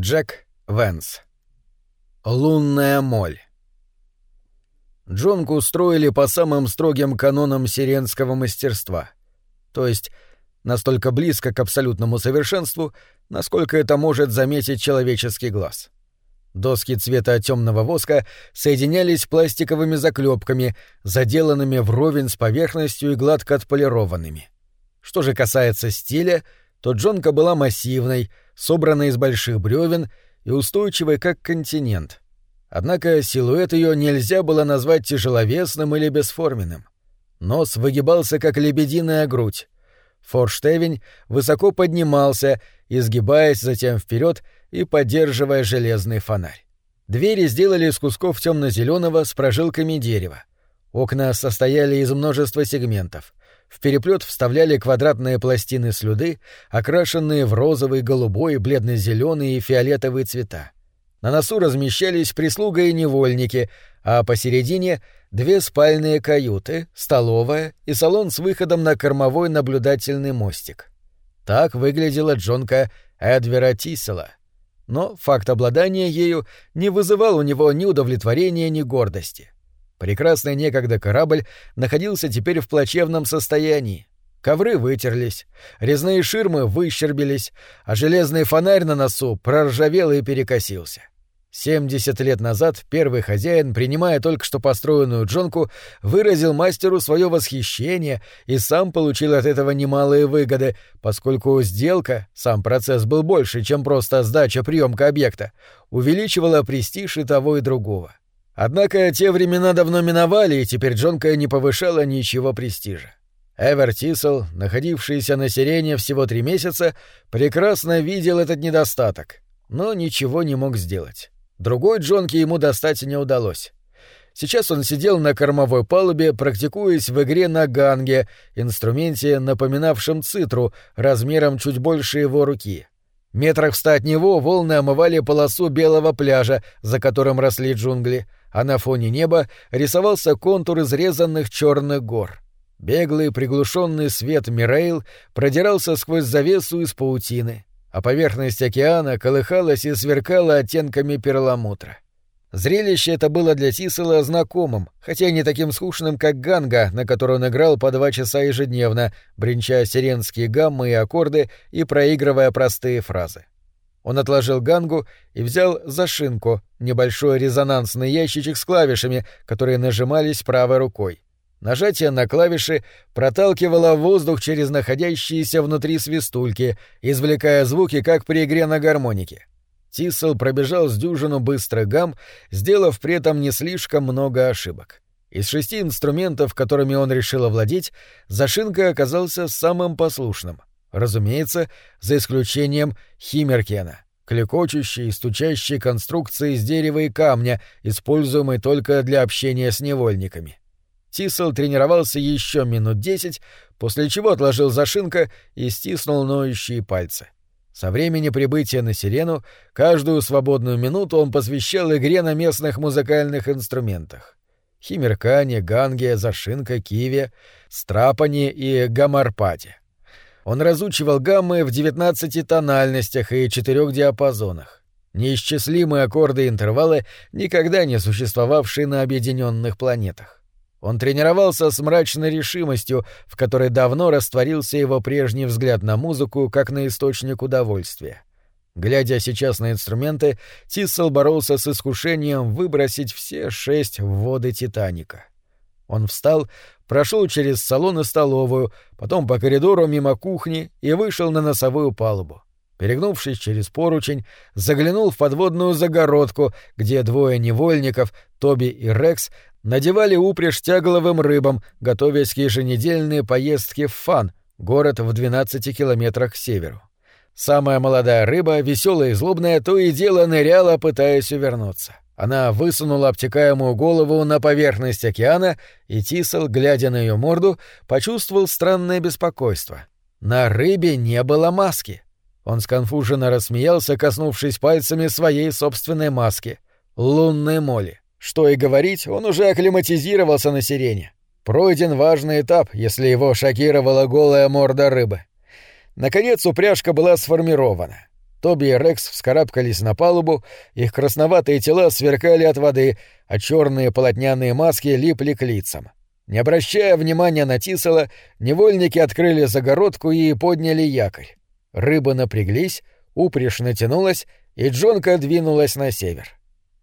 Джек Венс. Лунная моль. Джонку устроили по самым строгим канонам сиренского мастерства. То есть настолько близко к абсолютному совершенству, насколько это может заметить человеческий глаз. Доски цвета темного воска соединялись пластиковыми заклепками, заделанными вровень с поверхностью и гладко отполированными. Что же касается стиля, то Джонка была массивной, собранной из больших бревен и устойчивой как континент. Однако силуэт ее нельзя было назвать тяжеловесным или бесформенным. Нос выгибался, как лебединая грудь. Форштевень высоко поднимался, изгибаясь затем вперед и поддерживая железный фонарь. Двери сделали из кусков темно-зеленого с прожилками дерева. Окна состояли из множества сегментов. В переплет вставляли квадратные пластины слюды, окрашенные в розовый, голубой, бледно-зеленый и фиолетовый цвета. На носу размещались прислуга и невольники, а посередине — две спальные каюты, столовая и салон с выходом на кормовой наблюдательный мостик. Так выглядела джонка Эдвера Тисела. Но факт обладания ею не вызывал у него ни удовлетворения, ни гордости. Прекрасный некогда корабль находился теперь в плачевном состоянии. Ковры вытерлись, резные ширмы выщербились, а железный фонарь на носу проржавел и перекосился. Семьдесят лет назад первый хозяин, принимая только что построенную джонку, выразил мастеру свое восхищение и сам получил от этого немалые выгоды, поскольку сделка, сам процесс был больше, чем просто сдача-приемка объекта, увеличивала престиж и того и другого. Однако те времена давно миновали, и теперь Джонка не повышала ничего престижа. Эвер Тисел, находившийся на сирене всего три месяца, прекрасно видел этот недостаток, но ничего не мог сделать. Другой Джонки ему достать не удалось. Сейчас он сидел на кормовой палубе, практикуясь в игре на ганге, инструменте, напоминавшем цитру, размером чуть больше его руки. Метрах в ста от него волны омывали полосу белого пляжа, за которым росли джунгли — а на фоне неба рисовался контур изрезанных черных гор. Беглый приглушенный свет Мирейл продирался сквозь завесу из паутины, а поверхность океана колыхалась и сверкала оттенками перламутра. Зрелище это было для Тисела знакомым, хотя не таким скучным, как Ганга, на которой он играл по два часа ежедневно, бренча сиренские гаммы и аккорды и проигрывая простые фразы. Он отложил гангу и взял зашинку, небольшой резонансный ящичек с клавишами, которые нажимались правой рукой. Нажатие на клавиши проталкивало воздух через находящиеся внутри свистульки, извлекая звуки, как при игре на гармонике. Тисел пробежал с дюжину быстрых гам, сделав при этом не слишком много ошибок. Из шести инструментов, которыми он решил овладеть, зашинка оказался самым послушным — Разумеется, за исключением Химмеркена, клекочущей и стучащей конструкции из дерева и камня, используемой только для общения с невольниками. Тисел тренировался еще минут десять, после чего отложил зашинка и стиснул ноющие пальцы. Со времени прибытия на Сирену каждую свободную минуту он посвящал игре на местных музыкальных инструментах. Химеркане, ганге, зашинка, киве, страпани и гамарпате. Он разучивал гаммы в 19 тональностях и четырех диапазонах. Неисчислимые аккорды и интервалы, никогда не существовавшие на объединенных планетах. Он тренировался с мрачной решимостью, в которой давно растворился его прежний взгляд на музыку как на источник удовольствия. Глядя сейчас на инструменты, Тиссел боролся с искушением выбросить все шесть в воды Титаника. Он встал, прошел через салон и столовую, потом по коридору мимо кухни и вышел на носовую палубу. Перегнувшись через поручень, заглянул в подводную загородку, где двое невольников, Тоби и Рекс, надевали упряжь тягловым рыбам, готовясь к еженедельной поездке в Фан, город в 12 километрах к северу. Самая молодая рыба, веселая и злобная, то и дело ныряла, пытаясь увернуться. Она высунула обтекаемую голову на поверхность океана, и Тисел, глядя на ее морду, почувствовал странное беспокойство. На рыбе не было маски. Он сконфуженно рассмеялся, коснувшись пальцами своей собственной маски — лунной моли. Что и говорить, он уже акклиматизировался на сирене. Пройден важный этап, если его шокировала голая морда рыбы. Наконец упряжка была сформирована. Тоби и Рекс вскарабкались на палубу, их красноватые тела сверкали от воды, а черные полотняные маски липли к лицам. Не обращая внимания на Тисела, невольники открыли загородку и подняли якорь. Рыбы напряглись, упряжь натянулась, и Джонка двинулась на север.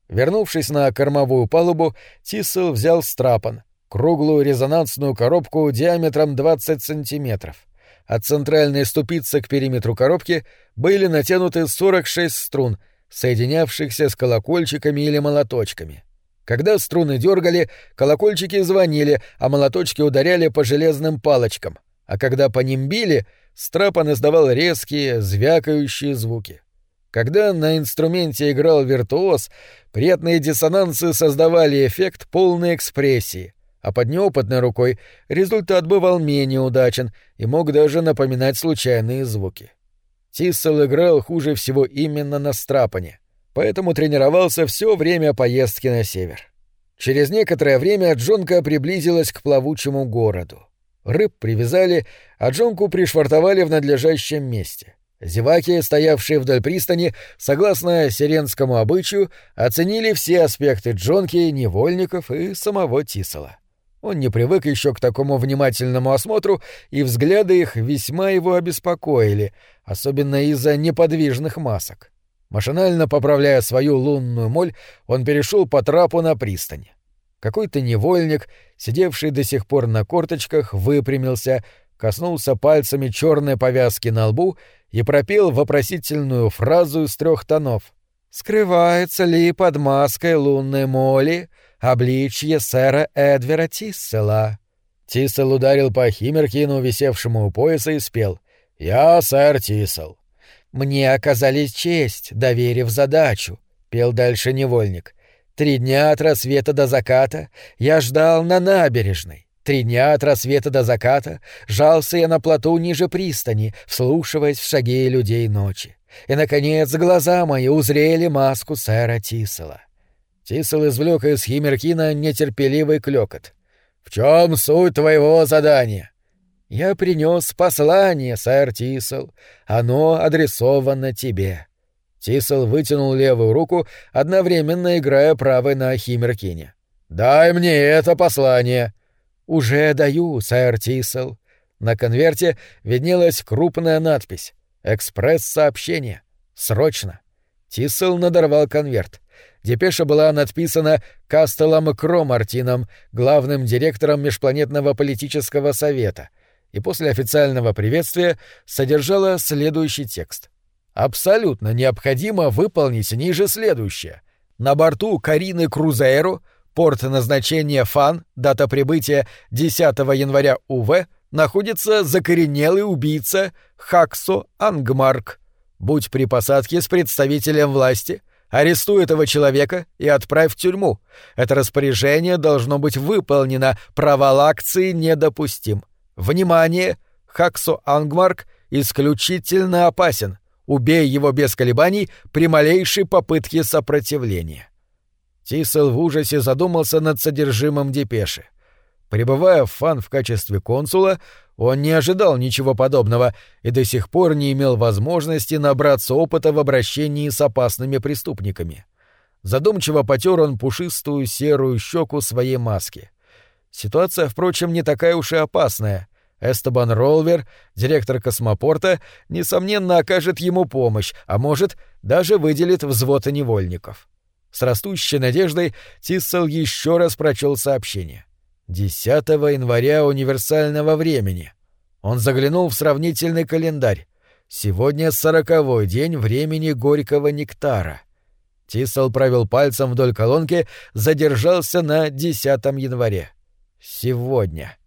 Вернувшись на кормовую палубу, Тисел взял страпан, круглую резонансную коробку диаметром 20 сантиметров. От центральной ступицы к периметру коробки были натянуты 46 струн, соединявшихся с колокольчиками или молоточками. Когда струны дергали, колокольчики звонили, а молоточки ударяли по железным палочкам, а когда по ним били, страпан издавал резкие, звякающие звуки. Когда на инструменте играл виртуоз, приятные диссонансы создавали эффект полной экспрессии, а под неопытной рукой результат бывал менее удачен и мог даже напоминать случайные звуки. Тиссел играл хуже всего именно на страпане, поэтому тренировался все время поездки на север. Через некоторое время Джонка приблизилась к плавучему городу. Рыб привязали, а Джонку пришвартовали в надлежащем месте. Зеваки, стоявшие вдоль пристани, согласно сиренскому обычаю, оценили все аспекты Джонки, невольников и самого Тисела. Он не привык еще к такому внимательному осмотру, и взгляды их весьма его обеспокоили, особенно из-за неподвижных масок. Машинально поправляя свою лунную моль, он перешел по трапу на пристань. Какой-то невольник, сидевший до сих пор на корточках, выпрямился, коснулся пальцами черной повязки на лбу и пропел вопросительную фразу из трех тонов. «Скрывается ли под маской лунной моли обличье сэра Эдвера Тиссела?» Тиссел ударил по Химеркину, висевшему у пояса, и спел «Я сэр Тиссел». «Мне оказали честь, доверив задачу», — пел дальше невольник. «Три дня от рассвета до заката я ждал на набережной. Три дня от рассвета до заката жался я на плоту ниже пристани, вслушиваясь в шаги людей ночи. И, наконец, глаза мои узрели маску сэра Тисела. Тисел извлек из Химеркина нетерпеливый клёкот. «В чем суть твоего задания?» «Я принес послание, сэр Тисел. Оно адресовано тебе». Тисел вытянул левую руку, одновременно играя правой на Химеркине. «Дай мне это послание!» «Уже даю, сэр Тисел». На конверте виднелась крупная надпись «Экспресс-сообщение. Срочно». Тисел надорвал конверт. Депеша была надписана Кастелом Кромартином, главным директором Межпланетного политического совета, и после официального приветствия содержала следующий текст. «Абсолютно необходимо выполнить ниже следующее. На борту Карины Крузейро Порт назначения Фан, дата прибытия 10 января УВ, находится закоренелый убийца Хаксо Ангмарк. Будь при посадке с представителем власти, арестуй этого человека и отправь в тюрьму. Это распоряжение должно быть выполнено, провал акции недопустим. Внимание! Хаксо Ангмарк исключительно опасен. Убей его без колебаний при малейшей попытке сопротивления. Тисел в ужасе задумался над содержимым депеши. Прибывая в Фан в качестве консула, он не ожидал ничего подобного и до сих пор не имел возможности набраться опыта в обращении с опасными преступниками. Задумчиво потер он пушистую серую щеку своей маски. Ситуация, впрочем, не такая уж и опасная. Эстебан Ролвер, директор космопорта, несомненно окажет ему помощь, а может, даже выделит взвод невольников. С растущей надеждой Тиссел еще раз прочел сообщение. 10 января универсального времени. Он заглянул в сравнительный календарь. Сегодня сороковой день времени горького нектара. Тиссел провел пальцем вдоль колонки, задержался на 10 января. Сегодня.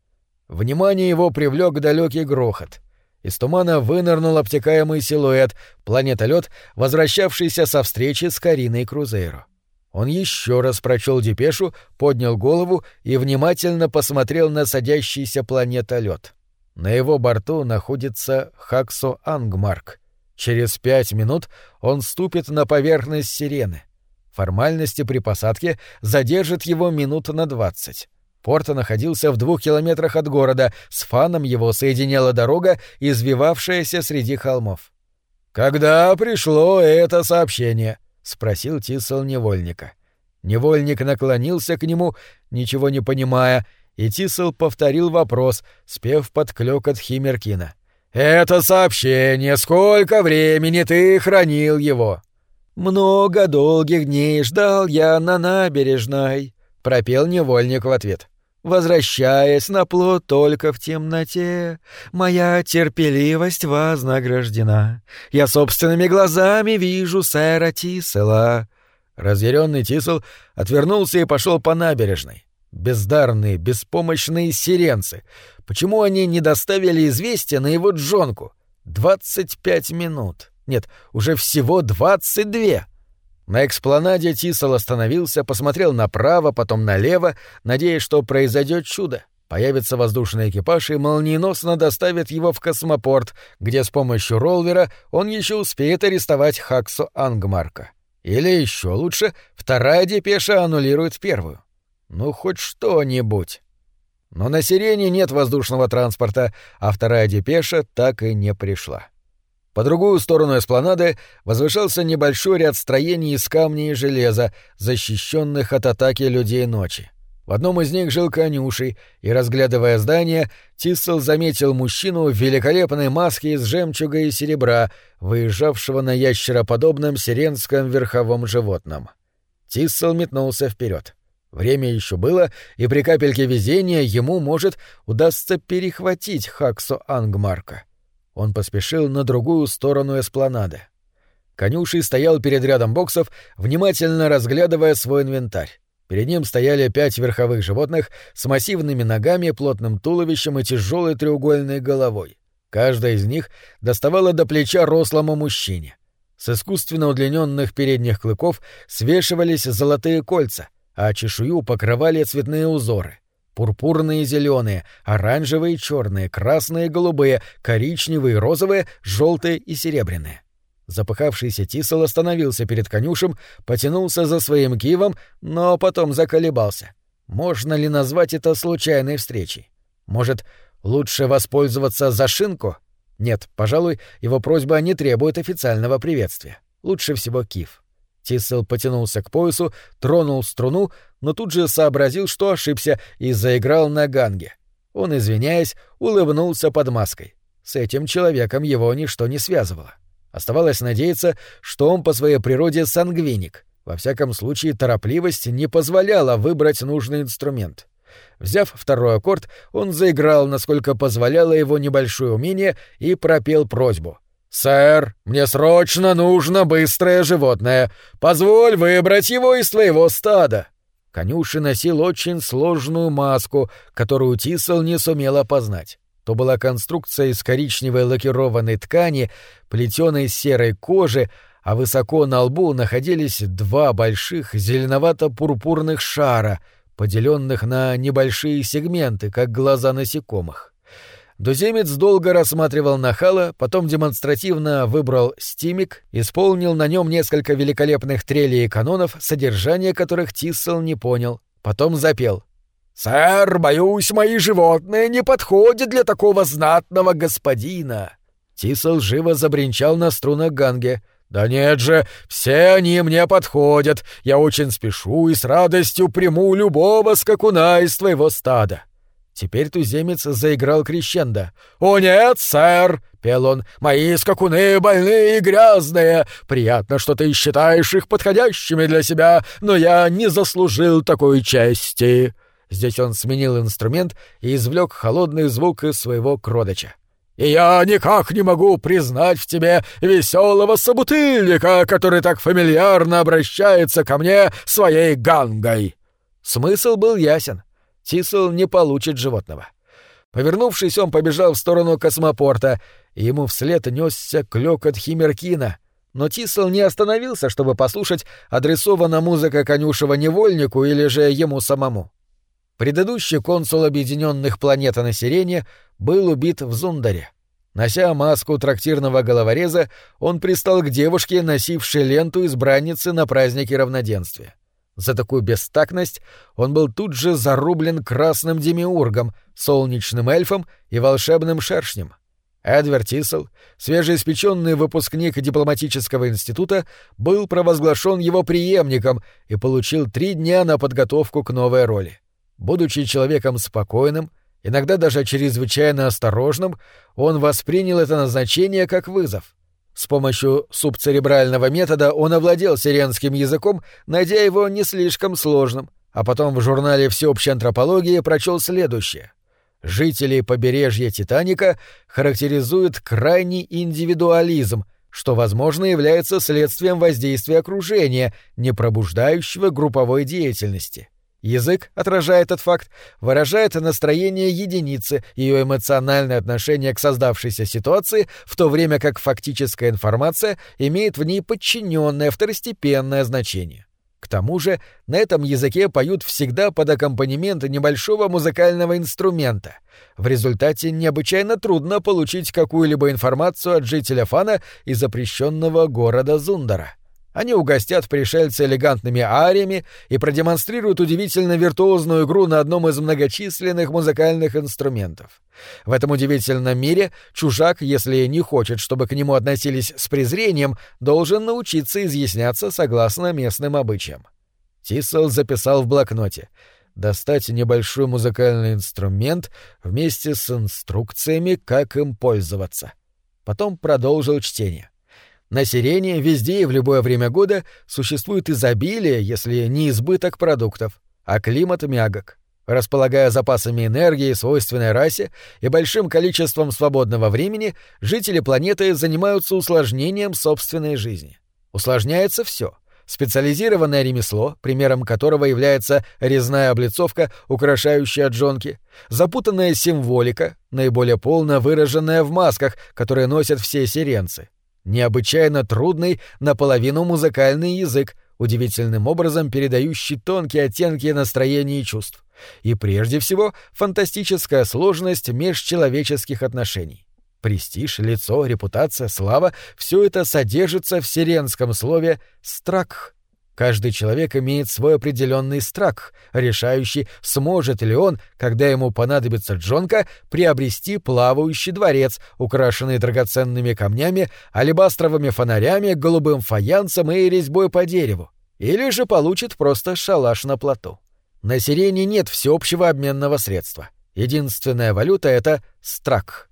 Внимание его привлек далекий грохот. Из тумана вынырнул обтекаемый силуэт, планетолет, возвращавшийся со встречи с Кариной Крузейро. Он еще раз прочел депешу, поднял голову и внимательно посмотрел на садящийся планетолет. На его борту находится Хаксо Ангмарк. Через пять минут он ступит на поверхность сирены. Формальности при посадке задержат его минут на двадцать. Порто находился в двух километрах от города, с фаном его соединяла дорога, извивавшаяся среди холмов. «Когда пришло это сообщение?» — спросил Тисел невольника. Невольник наклонился к нему, ничего не понимая, и Тисел повторил вопрос, спев под клёкот Химеркина. «Это сообщение! Сколько времени ты хранил его?» «Много долгих дней ждал я на набережной», — пропел невольник в ответ. «Возвращаясь на плот только в темноте, моя терпеливость вознаграждена. Я собственными глазами вижу сэра Тисела». Разъяренный Тисел отвернулся и пошел по набережной. Бездарные, беспомощные сиренцы. Почему они не доставили известия на его джонку? Двадцать пять минут. Нет, уже всего двадцать две. На экспланаде Тисел остановился, посмотрел направо, потом налево, надеясь, что произойдет чудо. Появится воздушный экипаж и молниеносно доставит его в космопорт, где с помощью роллера он еще успеет арестовать Хаксу Ангмарка. Или еще лучше, вторая депеша аннулирует первую. Ну, хоть что-нибудь. Но на Сирене нет воздушного транспорта, а вторая депеша так и не пришла. По другую сторону эспланады возвышался небольшой ряд строений из камня и железа, защищенных от атаки людей ночи. В одном из них жил конюшей, и, разглядывая здание, Тиссел заметил мужчину в великолепной маске из жемчуга и серебра, выезжавшего на ящероподобном сиренском верховом животном. Тиссел метнулся вперед. Время еще было, и при капельке везения ему, может, удастся перехватить Хаксо Ангмарка. Он поспешил на другую сторону эспланады. Конюший стоял перед рядом боксов, внимательно разглядывая свой инвентарь. Перед ним стояли пять верховых животных с массивными ногами, плотным туловищем и тяжелой треугольной головой. Каждая из них доставала до плеча рослому мужчине. С искусственно удлиненных передних клыков свешивались золотые кольца — а чешую покрывали цветные узоры. Пурпурные и зеленые, оранжевые и черные, красные и голубые, коричневые розовые, желтые и серебряные. Запыхавшийся Тисел остановился перед конюшем, потянулся за своим кивом, но потом заколебался. Можно ли назвать это случайной встречей? Может, лучше воспользоваться за шинку? Нет, пожалуй, его просьба не требует официального приветствия. Лучше всего кив. Тисел потянулся к поясу, тронул струну, но тут же сообразил, что ошибся, и заиграл на ганге. Он, извиняясь, улыбнулся под маской. С этим человеком его ничто не связывало. Оставалось надеяться, что он по своей природе сангвиник. Во всяком случае, торопливость не позволяла выбрать нужный инструмент. Взяв второй аккорд, он заиграл, насколько позволяло его небольшое умение, и пропел просьбу — «Сэр, мне срочно нужно быстрое животное. Позволь выбрать его из твоего стада». Конюши носил очень сложную маску, которую Тисел не сумел опознать. То была конструкция из коричневой лакированной ткани, плетеной серой кожи, а высоко на лбу находились два больших зеленовато-пурпурных шара, поделенных на небольшие сегменты, как глаза насекомых. Дуземец долго рассматривал нахала, потом демонстративно выбрал стимик, исполнил на нем несколько великолепных трелей и канонов, содержание которых Тиссел не понял. Потом запел. «Сэр, боюсь, мои животные не подходят для такого знатного господина!» Тиссел живо забринчал на струнах ганге. «Да нет же, все они мне подходят. Я очень спешу и с радостью приму любого скакуна из твоего стада». Теперь туземец заиграл крещендо. «О нет, сэр!» — пел он. «Мои скакуны больные и грязные. Приятно, что ты считаешь их подходящими для себя, но я не заслужил такой чести». Здесь он сменил инструмент и извлек холодный звук из своего кродача. «И я никак не могу признать в тебе веселого собутыльника, который так фамильярно обращается ко мне своей гангой». Смысл был ясен. Тисел не получит животного. Повернувшись, он побежал в сторону космопорта, и ему вслед несся клёкот Химеркина. Но Тисел не остановился, чтобы послушать, адресована музыка конюшева невольнику или же ему самому. Предыдущий консул Объединенных Планет на Сирене был убит в Зундаре. Нося маску трактирного головореза, он пристал к девушке, носившей ленту избранницы на празднике равноденствия. За такую бестактность он был тут же зарублен красным демиургом, солнечным эльфом и волшебным шершнем. Эдвард Тисел, свежеиспеченный выпускник дипломатического института, был провозглашен его преемником и получил три дня на подготовку к новой роли. Будучи человеком спокойным, иногда даже чрезвычайно осторожным, он воспринял это назначение как вызов. С помощью субцеребрального метода он овладел сиренским языком, найдя его не слишком сложным, а потом в журнале всеобщей антропологии прочел следующее — Жители побережья Титаника характеризуют крайний индивидуализм, что, возможно, является следствием воздействия окружения, не пробуждающего групповой деятельности. Язык, отражая этот факт, выражает настроение единицы, ее эмоциональное отношение к создавшейся ситуации, в то время как фактическая информация имеет в ней подчиненное второстепенное значение. К тому же на этом языке поют всегда под аккомпанемент небольшого музыкального инструмента. В результате необычайно трудно получить какую-либо информацию от жителя Фана из запрещенного города Зундара. Они угостят пришельца элегантными ариями и продемонстрируют удивительно виртуозную игру на одном из многочисленных музыкальных инструментов. В этом удивительном мире чужак, если не хочет, чтобы к нему относились с презрением, должен научиться изъясняться согласно местным обычаям. Тисел записал в блокноте достать небольшой музыкальный инструмент вместе с инструкциями, как им пользоваться. Потом продолжил чтение. На Сирене везде и в любое время года существует изобилие, если не избыток продуктов, а климат мягок. Располагая запасами энергии, свойственной расе, и большим количеством свободного времени, жители планеты занимаются усложнением собственной жизни. Усложняется все. Специализированное ремесло, примером которого является резная облицовка, украшающая джонки, запутанная символика, наиболее полно выраженная в масках, которые носят все сиренцы, необычайно трудный наполовину музыкальный язык, удивительным образом передающий тонкие оттенки настроений и чувств. И прежде всего фантастическая сложность межчеловеческих отношений. Престиж, лицо, репутация, слава — все это содержится в сиренском слове «стракх», Каждый человек имеет свой определенный страх, решающий, сможет ли он, когда ему понадобится джонка, приобрести плавающий дворец, украшенный драгоценными камнями, алебастровыми фонарями, голубым фаянсом и резьбой по дереву, или же получит просто шалаш на плоту. На Сирене нет всеобщего обменного средства. Единственная валюта — это страк.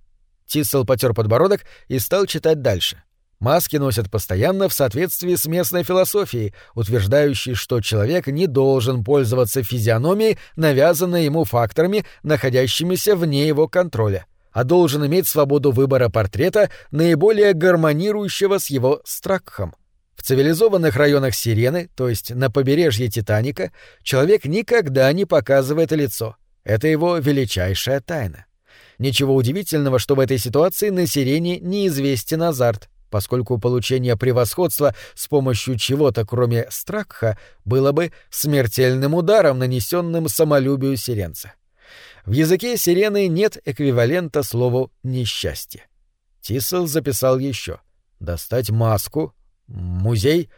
Тисел потер подбородок и стал читать дальше. Маски носят постоянно в соответствии с местной философией, утверждающей, что человек не должен пользоваться физиономией, навязанной ему факторами, находящимися вне его контроля, а должен иметь свободу выбора портрета, наиболее гармонирующего с его страхом. В цивилизованных районах Сирены, то есть на побережье Титаника, человек никогда не показывает лицо. Это его величайшая тайна. Ничего удивительного, что в этой ситуации на Сирене неизвестен азарт — поскольку получение превосходства с помощью чего-то кроме страха было бы смертельным ударом, нанесенным самолюбию сиренца. В языке сирены нет эквивалента слову «несчастье». Тисел записал еще «достать маску», «музей»,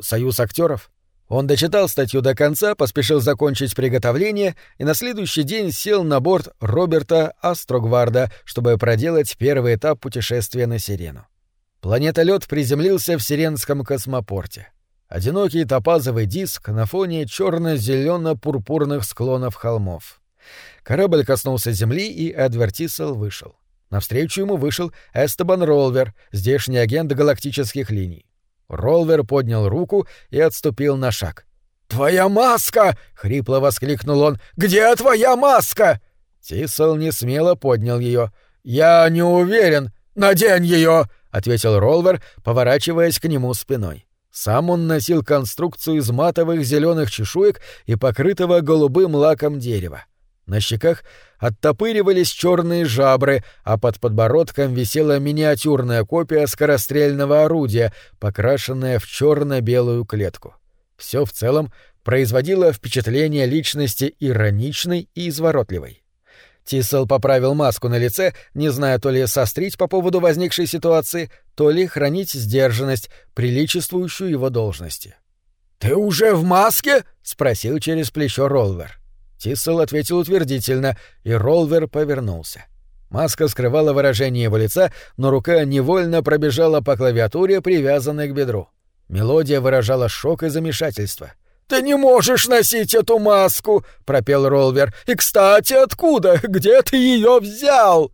«союз актеров». Он дочитал статью до конца, поспешил закончить приготовление и на следующий день сел на борт Роберта Астрогварда, чтобы проделать первый этап путешествия на Сирену. Планетолет приземлился в Сиренском космопорте. Одинокий топазовый диск на фоне черно-зелено-пурпурных склонов холмов. Корабль коснулся земли, и Эдвард Тиссел вышел. Навстречу ему вышел Эстебан Ролвер, здешний агент галактических линий. Ролвер поднял руку и отступил на шаг. «Твоя маска!» — хрипло воскликнул он. «Где твоя маска?» Тиссел несмело поднял ее. «Я не уверен. Надень ее!» — ответил Ролвер, поворачиваясь к нему спиной. Сам он носил конструкцию из матовых зеленых чешуек и покрытого голубым лаком дерева. На щеках оттопыривались черные жабры, а под подбородком висела миниатюрная копия скорострельного орудия, покрашенная в черно-белую клетку. Все в целом производило впечатление личности ироничной и изворотливой. Тисел поправил маску на лице, не зная то ли сострить по поводу возникшей ситуации, то ли хранить сдержанность, приличествующую его должности. «Ты уже в маске?» — спросил через плечо Ролвер. Тиссел ответил утвердительно, и Ролвер повернулся. Маска скрывала выражение его лица, но рука невольно пробежала по клавиатуре, привязанной к бедру. Мелодия выражала шок и замешательство. «Ты не можешь носить эту маску!» — пропел Ролвер. «И, кстати, откуда? Где ты ее взял?»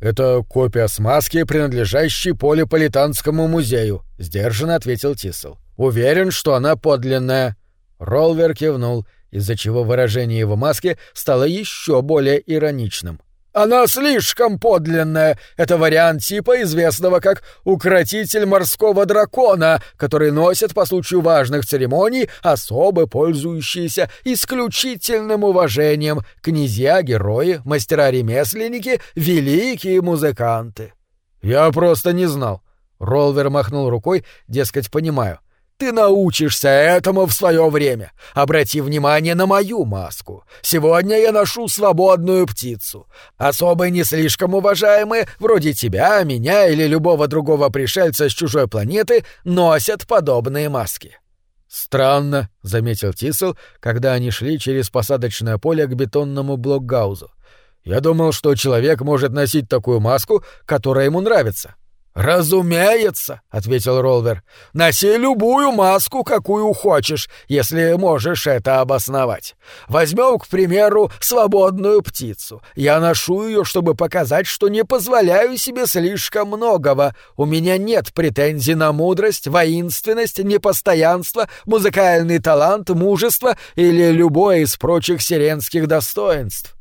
«Это копия с маски, принадлежащей Полиполитанскому музею», — сдержанно ответил Тисел. «Уверен, что она подлинная». Ролвер кивнул, из-за чего выражение его маски стало еще более ироничным. Она слишком подлинная. Это вариант типа известного как «укротитель морского дракона», который носит по случаю важных церемоний особо пользующиеся исключительным уважением князья, герои, мастера-ремесленники, великие музыканты. «Я просто не знал». Ролвер махнул рукой, дескать, понимаю — ты научишься этому в свое время. Обрати внимание на мою маску. Сегодня я ношу свободную птицу. Особо не слишком уважаемые, вроде тебя, меня или любого другого пришельца с чужой планеты, носят подобные маски. «Странно», — заметил Тисел, когда они шли через посадочное поле к бетонному блокгаузу. «Я думал, что человек может носить такую маску, которая ему нравится». «Разумеется», — ответил Ролвер. «Носи любую маску, какую хочешь, если можешь это обосновать. Возьмем, к примеру, свободную птицу. Я ношу ее, чтобы показать, что не позволяю себе слишком многого. У меня нет претензий на мудрость, воинственность, непостоянство, музыкальный талант, мужество или любое из прочих сиренских достоинств».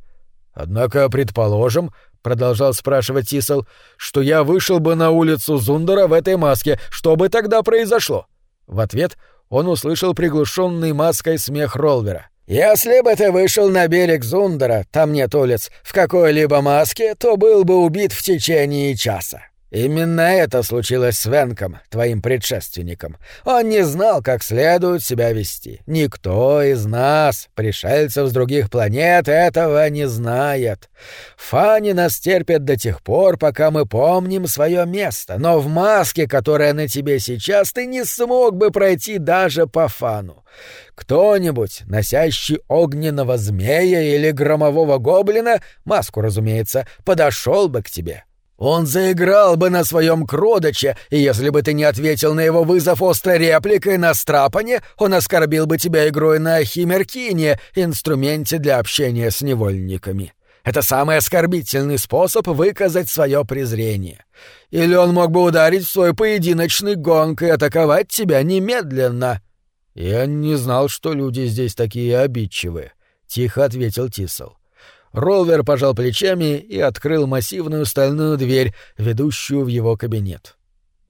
«Однако, предположим, — продолжал спрашивать Тисел, — что я вышел бы на улицу Зундера в этой маске, что бы тогда произошло? В ответ он услышал приглушенный маской смех Ролвера. «Если бы ты вышел на берег Зундера, там нет улиц, в какой-либо маске, то был бы убит в течение часа. Именно это случилось с Венком, твоим предшественником. Он не знал, как следует себя вести. Никто из нас, пришельцев с других планет, этого не знает. Фани нас терпят до тех пор, пока мы помним свое место, но в маске, которая на тебе сейчас, ты не смог бы пройти даже по фану. Кто-нибудь, носящий огненного змея или громового гоблина, маску, разумеется, подошел бы к тебе, он заиграл бы на своем кродоче, и если бы ты не ответил на его вызов острой репликой на страпане, он оскорбил бы тебя игрой на химеркине, инструменте для общения с невольниками. Это самый оскорбительный способ выказать свое презрение. Или он мог бы ударить в свой поединочный гонг и атаковать тебя немедленно. Я не знал, что люди здесь такие обидчивые, тихо ответил Тисел. Ролвер пожал плечами и открыл массивную стальную дверь, ведущую в его кабинет.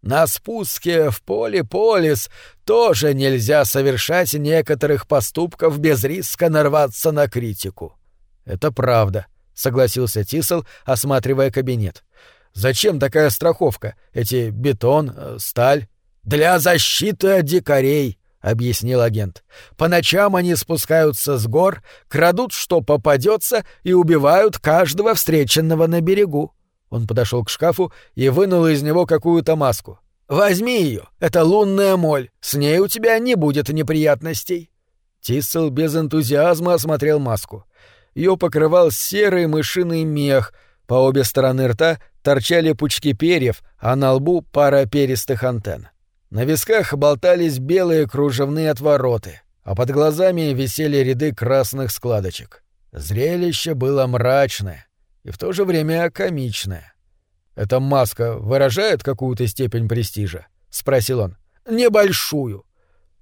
На спуске в поле Полис тоже нельзя совершать некоторых поступков без риска нарваться на критику. Это правда, согласился Тисел, осматривая кабинет. Зачем такая страховка? Эти бетон, э, сталь? Для защиты от дикарей, — объяснил агент. «По ночам они спускаются с гор, крадут, что попадется, и убивают каждого встреченного на берегу». Он подошел к шкафу и вынул из него какую-то маску. «Возьми ее, это лунная моль, с ней у тебя не будет неприятностей». Тиссел без энтузиазма осмотрел маску. Ее покрывал серый мышиный мех, по обе стороны рта торчали пучки перьев, а на лбу пара перистых антенн. На висках болтались белые кружевные отвороты, а под глазами висели ряды красных складочек. Зрелище было мрачное и в то же время комичное. «Эта маска выражает какую-то степень престижа?» — спросил он. «Небольшую».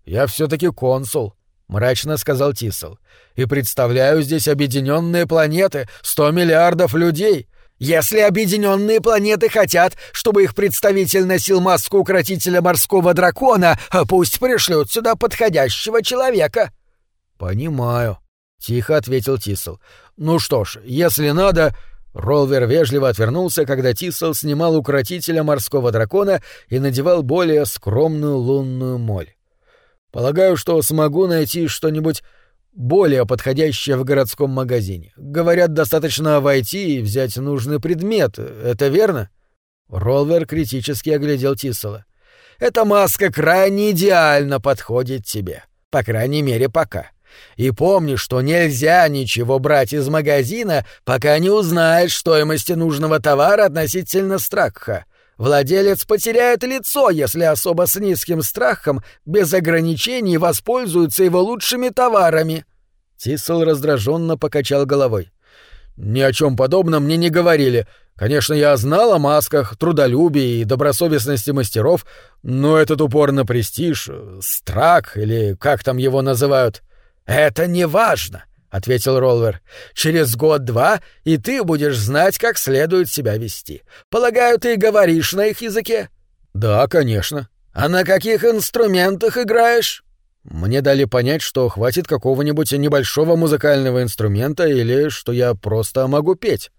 «Я все-таки консул», — мрачно сказал Тисел. «И представляю здесь объединенные планеты, сто миллиардов людей, если объединенные планеты хотят, чтобы их представитель носил маску укротителя морского дракона, пусть пришлют сюда подходящего человека. Понимаю, тихо ответил Тисел. Ну что ж, если надо. Ролвер вежливо отвернулся, когда Тисел снимал укротителя морского дракона и надевал более скромную лунную моль. Полагаю, что смогу найти что-нибудь более подходящее в городском магазине. Говорят, достаточно войти и взять нужный предмет. Это верно? Ролвер критически оглядел Тиссела. Эта маска крайне идеально подходит тебе. По крайней мере, пока. И помни, что нельзя ничего брать из магазина, пока не узнаешь стоимости нужного товара относительно страха. Владелец потеряет лицо, если особо с низким страхом без ограничений воспользуется его лучшими товарами. Тисел раздраженно покачал головой. Ни о чем подобном мне не говорили. Конечно, я знал о масках, трудолюбии и добросовестности мастеров, но этот упор на престиж, страх или как там его называют, это не важно, ответил Ролвер. Через год-два и ты будешь знать, как следует себя вести. Полагаю, ты говоришь на их языке? Да, конечно. А на каких инструментах играешь? Мне дали понять, что хватит какого-нибудь небольшого музыкального инструмента или что я просто могу петь.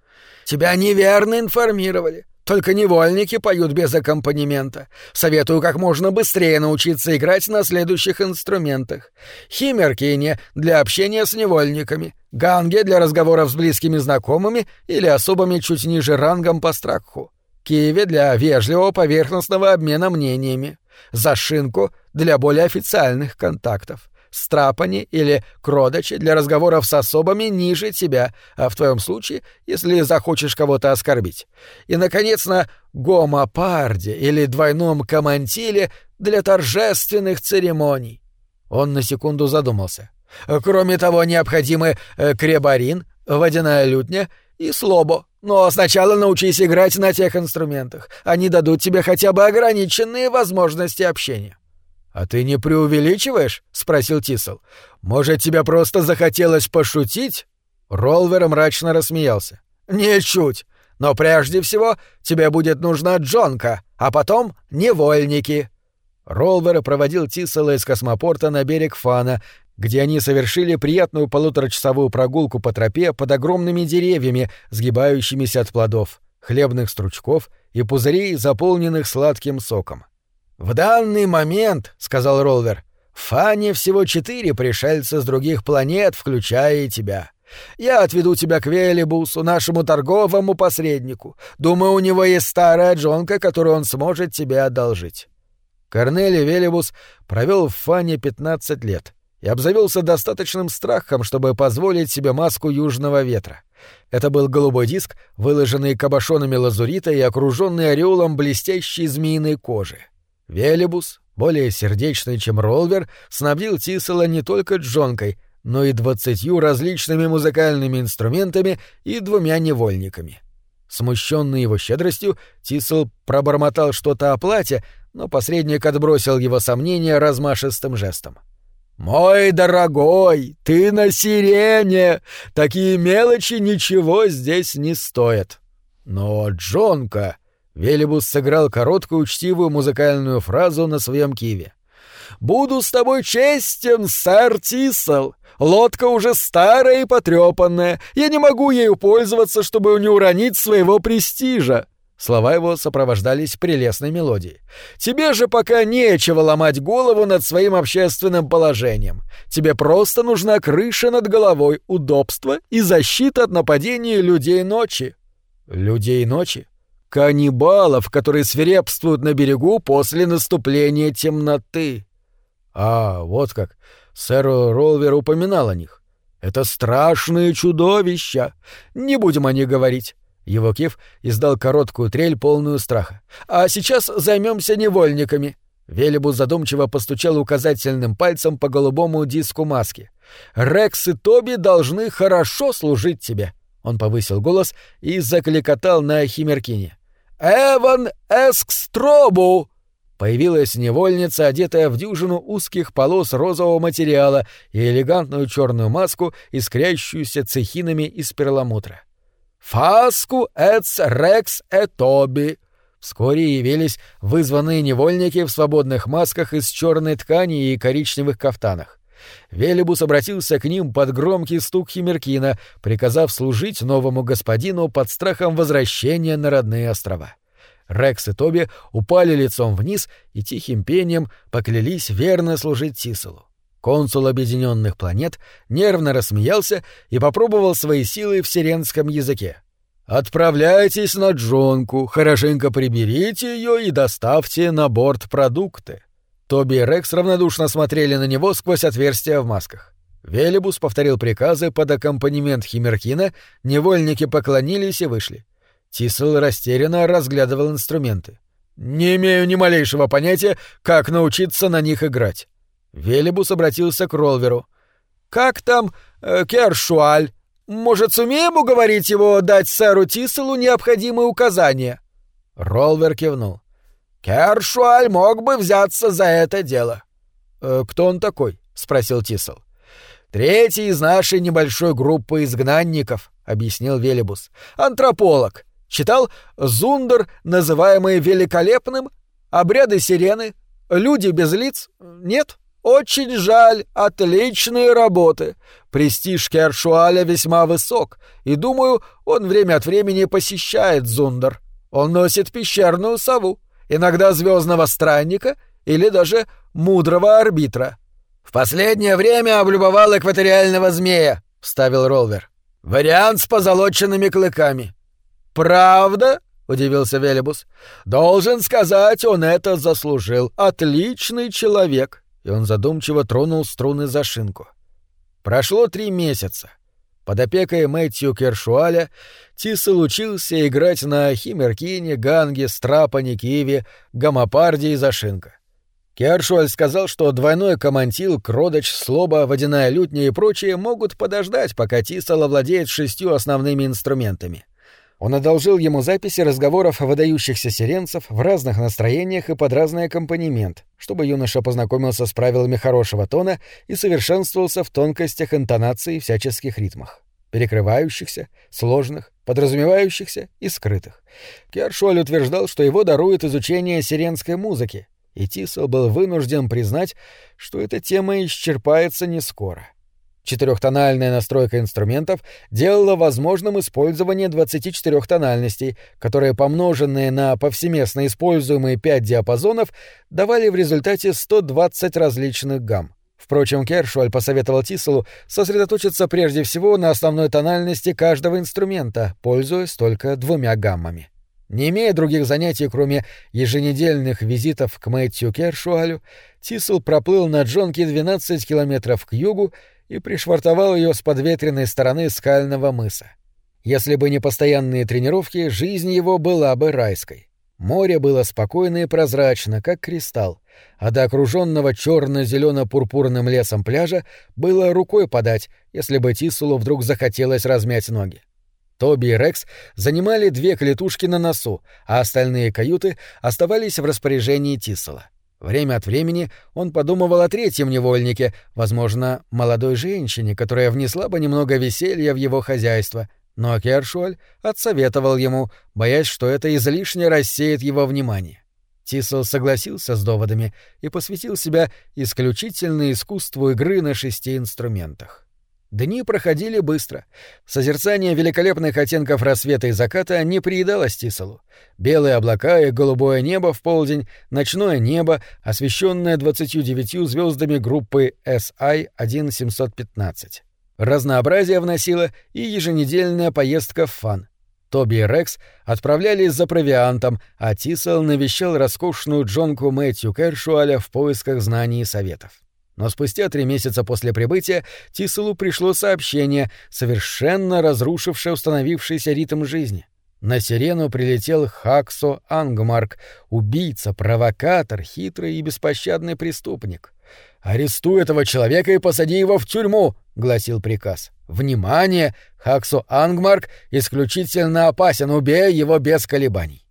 Тебя неверно информировали. Только невольники поют без аккомпанемента. Советую как можно быстрее научиться играть на следующих инструментах. Химеркине для общения с невольниками, ганге для разговоров с близкими знакомыми или особыми чуть ниже рангом по страху, киеве для вежливого поверхностного обмена мнениями, зашинку для более официальных контактов, страпани или кродачи для разговоров с особами ниже тебя, а в твоем случае, если захочешь кого-то оскорбить. И, наконец, на гомопарде или двойном камантиле для торжественных церемоний. Он на секунду задумался. Кроме того, необходимы э, кребарин, водяная лютня и слобо. Но сначала научись играть на тех инструментах. Они дадут тебе хотя бы ограниченные возможности общения. «А ты не преувеличиваешь?» — спросил Тисел. «Может, тебе просто захотелось пошутить?» Ролвер мрачно рассмеялся. «Ничуть. Но прежде всего тебе будет нужна джонка, а потом невольники». Ролвер проводил Тисела из космопорта на берег Фана, где они совершили приятную полуторачасовую прогулку по тропе под огромными деревьями, сгибающимися от плодов, хлебных стручков и пузырей, заполненных сладким соком. «В данный момент, — сказал Ролвер, — в Фане всего четыре пришельца с других планет, включая и тебя. Я отведу тебя к Велибусу, нашему торговому посреднику. Думаю, у него есть старая джонка, которую он сможет тебе одолжить». Корнели Велибус провел в Фане 15 лет и обзавелся достаточным страхом, чтобы позволить себе маску южного ветра. Это был голубой диск, выложенный кабошонами лазурита и окруженный ореолом блестящей змеиной кожи. Велибус, более сердечный, чем Ролвер, снабдил Тисела не только джонкой, но и двадцатью различными музыкальными инструментами и двумя невольниками. Смущенный его щедростью, Тисел пробормотал что-то о плате, но посредник отбросил его сомнения размашистым жестом. «Мой дорогой, ты на сирене! Такие мелочи ничего здесь не стоят!» «Но Джонка...» Велибус сыграл короткую учтивую музыкальную фразу на своем киве. «Буду с тобой честен, сэр Тисел. Лодка уже старая и потрепанная. Я не могу ею пользоваться, чтобы не уронить своего престижа». Слова его сопровождались прелестной мелодией. «Тебе же пока нечего ломать голову над своим общественным положением. Тебе просто нужна крыша над головой, удобство и защита от нападений людей ночи». «Людей ночи?» Каннибалов, которые свирепствуют на берегу после наступления темноты. А, вот как. Сэр Ролвер упоминал о них. Это страшные чудовища. Не будем о них говорить. Его кив издал короткую трель, полную страха. А сейчас займемся невольниками. Велибус задумчиво постучал указательным пальцем по голубому диску маски. Рекс и Тоби должны хорошо служить тебе. Он повысил голос и закликотал на химеркине. «Эван Эскстробу!» Появилась невольница, одетая в дюжину узких полос розового материала и элегантную черную маску, искрящуюся цехинами из перламутра. «Фаску эц рекс этоби!» Вскоре явились вызванные невольники в свободных масках из черной ткани и коричневых кафтанах. Велибус обратился к ним под громкий стук Химеркина, приказав служить новому господину под страхом возвращения на родные острова. Рекс и Тоби упали лицом вниз и тихим пением поклялись верно служить Тисселу. Консул Объединенных Планет нервно рассмеялся и попробовал свои силы в сиренском языке. «Отправляйтесь на Джонку, хорошенько приберите ее и доставьте на борт продукты». Тоби и Рекс равнодушно смотрели на него сквозь отверстия в масках. Велибус повторил приказы под аккомпанемент Химеркина, невольники поклонились и вышли. Тисел растерянно разглядывал инструменты. «Не имею ни малейшего понятия, как научиться на них играть». Велибус обратился к Ролверу. «Как там э, Кершуаль? Может, сумеем уговорить его дать сэру Тиселу необходимые указания?» Ролвер кивнул. «Кершуаль мог бы взяться за это дело». «Э, «Кто он такой?» — спросил Тисел. «Третий из нашей небольшой группы изгнанников», — объяснил Велибус. «Антрополог. Читал Зундер, называемый великолепным? Обряды сирены? Люди без лиц? Нет? Очень жаль, отличные работы. Престиж Кершуаля весьма высок, и, думаю, он время от времени посещает Зундер. Он носит пещерную сову, иногда звездного странника или даже мудрого арбитра. В последнее время облюбовал экваториального змея, вставил Ролвер. Вариант с позолоченными клыками. «Правда?» — удивился Велибус. «Должен сказать, он это заслужил. Отличный человек!» И он задумчиво тронул струны за шинку. Прошло три месяца. Под опекой Мэтью Кершуаля Тисел учился играть на химеркине, ганге, страпане, киеве, гамапарде и зашинка. Кершуаль сказал, что двойной комантил, кродоч, слоба, водяная лютня и прочие могут подождать, пока Тисел овладеет шестью основными инструментами — он одолжил ему записи разговоров выдающихся сиренцев в разных настроениях и под разный аккомпанемент, чтобы юноша познакомился с правилами хорошего тона и совершенствовался в тонкостях интонации и всяческих ритмах. Перекрывающихся, сложных, подразумевающихся и скрытых. Кершуаль утверждал, что его дарует изучение сиренской музыки, и Тисел был вынужден признать, что эта тема исчерпается не скоро. — Четырехтональная настройка инструментов делала возможным использование 24 тональностей, которые, помноженные на повсеместно используемые 5 диапазонов, давали в результате 120 различных гамм. Впрочем, Кершуаль посоветовал Тисселу сосредоточиться прежде всего на основной тональности каждого инструмента, пользуясь только двумя гаммами. Не имея других занятий, кроме еженедельных визитов к Мэтью Кершуалю, Тисел проплыл на Джонке 12 километров к югу и пришвартовал ее с подветренной стороны скального мыса. Если бы не постоянные тренировки, жизнь его была бы райской. Море было спокойно и прозрачно, как кристалл, а до окруженного черно-зелено-пурпурным лесом пляжа было рукой подать, если бы Тисулу вдруг захотелось размять ноги. Тоби и Рекс занимали две клетушки на носу, а остальные каюты оставались в распоряжении Тисула. Время от времени он подумывал о третьем невольнике, возможно, молодой женщине, которая внесла бы немного веселья в его хозяйство, но Кершуэль отсоветовал ему, боясь, что это излишне рассеет его внимание. Тисел согласился с доводами и посвятил себя исключительно искусству игры на шести инструментах. Дни проходили быстро. Созерцание великолепных оттенков рассвета и заката не приедало Стисалу. Белые облака и голубое небо в полдень, ночное небо, освещенное 29 звездами группы SI-1715. Разнообразие вносило и еженедельная поездка в Фан. Тоби и Рекс отправлялись за провиантом, а Тисел навещал роскошную джонку Мэтью Кэршуаля в поисках знаний и советов. Но спустя три месяца после прибытия Тисселу пришло сообщение, совершенно разрушившее установившийся ритм жизни. На сирену прилетел Хаксо Ангмарк, убийца, провокатор, хитрый и беспощадный преступник. «Арестуй этого человека и посади его в тюрьму», — гласил приказ. «Внимание! Хаксо Ангмарк исключительно опасен, убей его без колебаний».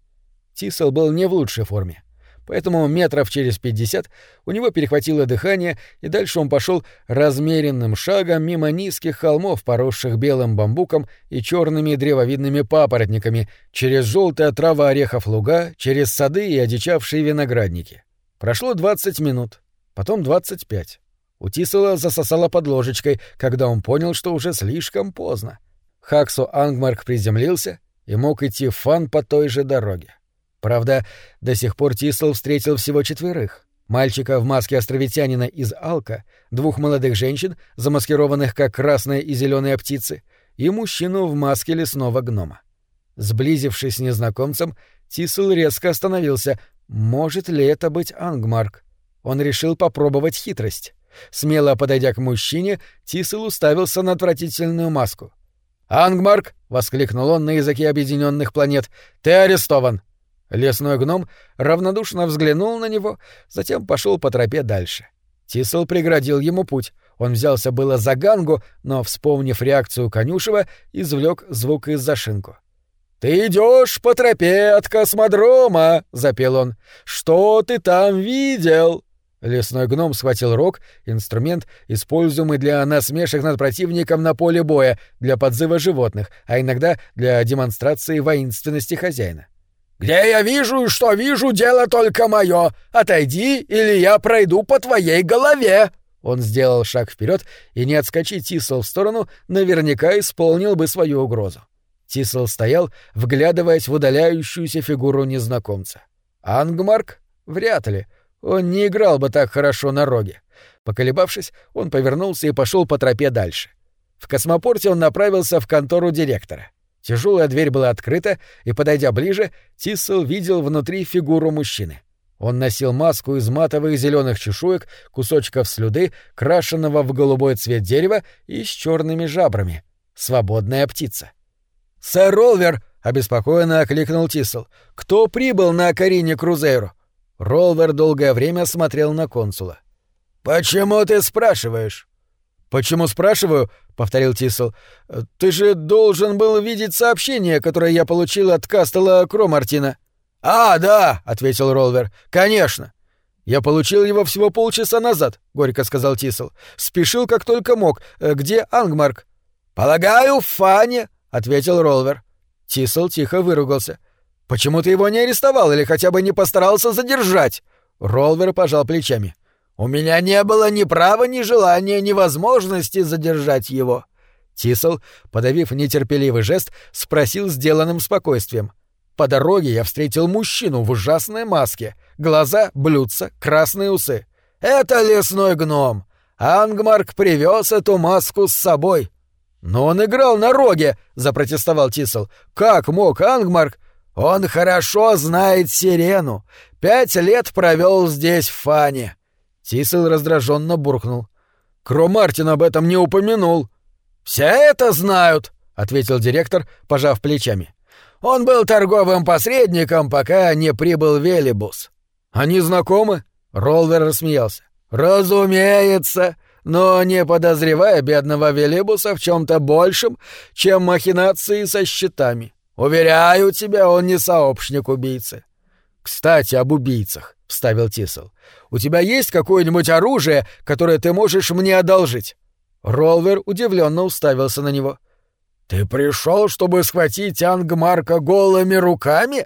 Тисел был не в лучшей форме поэтому метров через пятьдесят у него перехватило дыхание, и дальше он пошел размеренным шагом мимо низких холмов, поросших белым бамбуком и черными древовидными папоротниками, через желтые трава орехов луга, через сады и одичавшие виноградники. Прошло двадцать минут, потом двадцать пять. У Тисела засосало под ложечкой, когда он понял, что уже слишком поздно. Хаксу Ангмарк приземлился и мог идти в фан по той же дороге. Правда, до сих пор Тисл встретил всего четверых. Мальчика в маске островитянина из Алка, двух молодых женщин, замаскированных как красные и зеленые птицы, и мужчину в маске лесного гнома. Сблизившись с незнакомцем, Тисл резко остановился. Может ли это быть Ангмарк? Он решил попробовать хитрость. Смело подойдя к мужчине, Тисел уставился на отвратительную маску. «Ангмарк!» — воскликнул он на языке объединенных планет. «Ты арестован!» Лесной гном равнодушно взглянул на него, затем пошел по тропе дальше. Тисел преградил ему путь. Он взялся было за гангу, но, вспомнив реакцию Конюшева, извлек звук из зашинку. «Ты идешь по тропе от космодрома!» — запел он. «Что ты там видел?» Лесной гном схватил рог, инструмент, используемый для насмешек над противником на поле боя, для подзыва животных, а иногда для демонстрации воинственности хозяина. «Где я вижу, что вижу, дело только мое. Отойди, или я пройду по твоей голове!» Он сделал шаг вперед и, не отскочить Тисел в сторону, наверняка исполнил бы свою угрозу. Тисел стоял, вглядываясь в удаляющуюся фигуру незнакомца. Ангмарк? Вряд ли. Он не играл бы так хорошо на роге. Поколебавшись, он повернулся и пошел по тропе дальше. В космопорте он направился в контору директора. Тяжелая дверь была открыта, и, подойдя ближе, Тисел видел внутри фигуру мужчины. Он носил маску из матовых зеленых чешуек, кусочков слюды, крашенного в голубой цвет дерева и с черными жабрами. Свободная птица. «Сэр Ролвер!» — обеспокоенно окликнул Тисел. «Кто прибыл на Карине Крузейру?» Ролвер долгое время смотрел на консула. «Почему ты спрашиваешь?» «Почему спрашиваю?» — повторил Тисел. «Ты же должен был видеть сообщение, которое я получил от Кастела Кромартина». «А, да!» — ответил Ролвер. «Конечно!» «Я получил его всего полчаса назад», — горько сказал Тисел. «Спешил, как только мог. Где Ангмарк?» «Полагаю, в Фане», — ответил Ролвер. Тисел тихо выругался. «Почему ты его не арестовал или хотя бы не постарался задержать?» Ролвер пожал плечами. «У меня не было ни права, ни желания, ни возможности задержать его». Тисел, подавив нетерпеливый жест, спросил сделанным спокойствием. «По дороге я встретил мужчину в ужасной маске. Глаза, блюдца, красные усы. Это лесной гном. Ангмарк привез эту маску с собой». «Но он играл на роге!» — запротестовал Тисел. «Как мог Ангмарк?» «Он хорошо знает сирену. Пять лет провел здесь в Фане». Тисел раздраженно буркнул. «Кро Мартин об этом не упомянул». «Все это знают», — ответил директор, пожав плечами. «Он был торговым посредником, пока не прибыл Велибус». «Они знакомы?» — Ролвер рассмеялся. «Разумеется но не подозревая бедного Велибуса в чем-то большем, чем махинации со счетами. Уверяю тебя, он не сообщник убийцы. Кстати, об убийцах, вставил Тисел. У тебя есть какое-нибудь оружие, которое ты можешь мне одолжить? Ролвер удивленно уставился на него. Ты пришел, чтобы схватить Ангмарка голыми руками?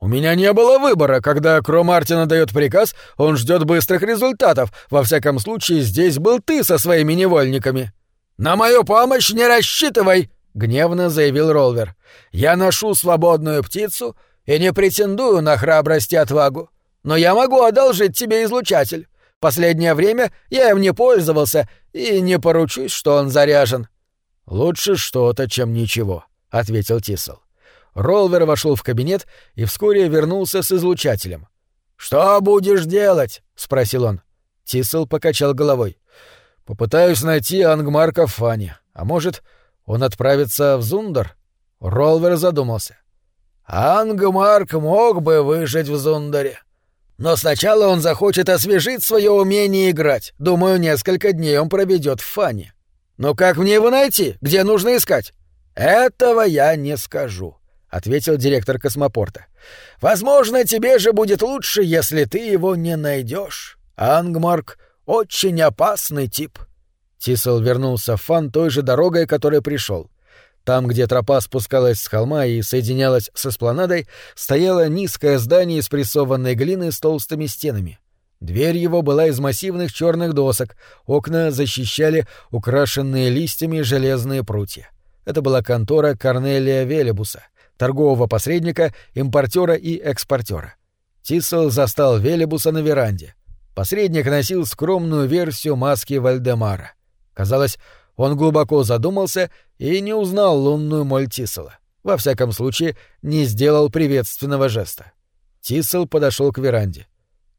У меня не было выбора. Когда Кро Мартина дает приказ, он ждет быстрых результатов. Во всяком случае, здесь был ты со своими невольниками. На мою помощь не рассчитывай, гневно заявил Ролвер. Я ношу свободную птицу и не претендую на храбрость и отвагу. Но я могу одолжить тебе излучатель. Последнее время я им не пользовался и не поручусь, что он заряжен. Лучше что-то, чем ничего, ответил Тисел. Ролвер вошел в кабинет и вскоре вернулся с излучателем. «Что будешь делать?» — спросил он. Тисел покачал головой. «Попытаюсь найти Ангмарка в Фане. А может, он отправится в Зундер?» Ролвер задумался. «Ангмарк мог бы выжить в Зундере. Но сначала он захочет освежить свое умение играть. Думаю, несколько дней он проведет в Фане. Но как мне его найти? Где нужно искать?» «Этого я не скажу. — ответил директор космопорта. «Возможно, тебе же будет лучше, если ты его не найдешь. Ангмарк — очень опасный тип». Тисел вернулся в Фан той же дорогой, которой пришел. Там, где тропа спускалась с холма и соединялась с эспланадой, стояло низкое здание из прессованной глины с толстыми стенами. Дверь его была из массивных черных досок, окна защищали украшенные листьями железные прутья. Это была контора Корнелия Велебуса — торгового посредника, импортера и экспортера. Тисел застал Велибуса на веранде. Посредник носил скромную версию маски Вальдемара. Казалось, он глубоко задумался и не узнал лунную моль Тисела. Во всяком случае, не сделал приветственного жеста. Тисел подошел к веранде.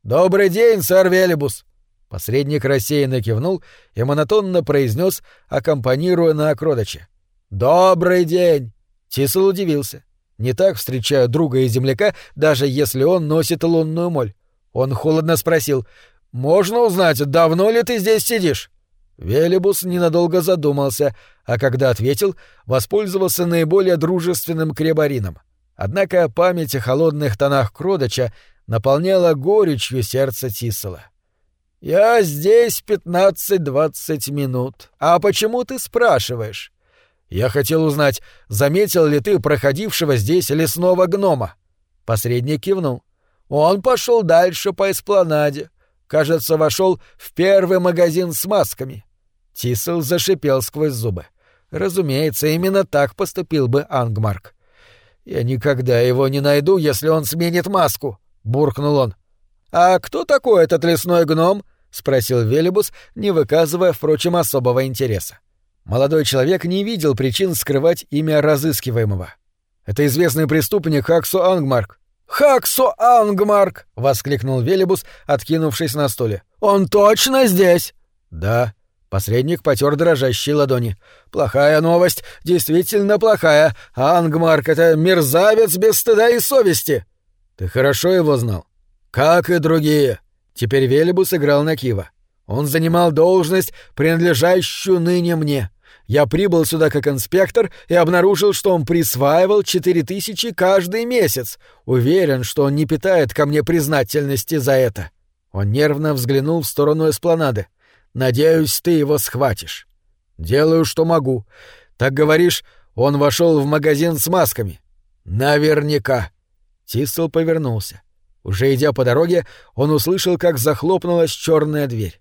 «Добрый день, сэр Велибус!» Посредник рассеянно кивнул и монотонно произнес, аккомпанируя на окродоче. «Добрый день!» Тисел удивился. Не так встречаю друга и земляка, даже если он носит лунную моль. Он холодно спросил, «Можно узнать, давно ли ты здесь сидишь?» Велибус ненадолго задумался, а когда ответил, воспользовался наиболее дружественным кребарином. Однако память о холодных тонах Кродача наполняла горечью сердце Тисела. «Я здесь пятнадцать-двадцать минут. А почему ты спрашиваешь?» «Я хотел узнать, заметил ли ты проходившего здесь лесного гнома?» Посредник кивнул. «Он пошел дальше по эспланаде. Кажется, вошел в первый магазин с масками». Тисел зашипел сквозь зубы. Разумеется, именно так поступил бы Ангмарк. «Я никогда его не найду, если он сменит маску», — буркнул он. «А кто такой этот лесной гном?» — спросил Велибус, не выказывая, впрочем, особого интереса. Молодой человек не видел причин скрывать имя разыскиваемого. «Это известный преступник Хаксу Ангмарк». «Хаксу Ангмарк!» — воскликнул Велибус, откинувшись на стуле. «Он точно здесь?» «Да». Посредник потер дрожащие ладони. «Плохая новость, действительно плохая. Ангмарк — это мерзавец без стыда и совести!» «Ты хорошо его знал?» «Как и другие». Теперь Велибус играл на Кива. Он занимал должность, принадлежащую ныне мне. Я прибыл сюда как инспектор и обнаружил, что он присваивал четыре тысячи каждый месяц. Уверен, что он не питает ко мне признательности за это. Он нервно взглянул в сторону эспланады. Надеюсь, ты его схватишь. Делаю, что могу. Так говоришь, он вошел в магазин с масками. Наверняка. Тисел повернулся. Уже идя по дороге, он услышал, как захлопнулась черная дверь.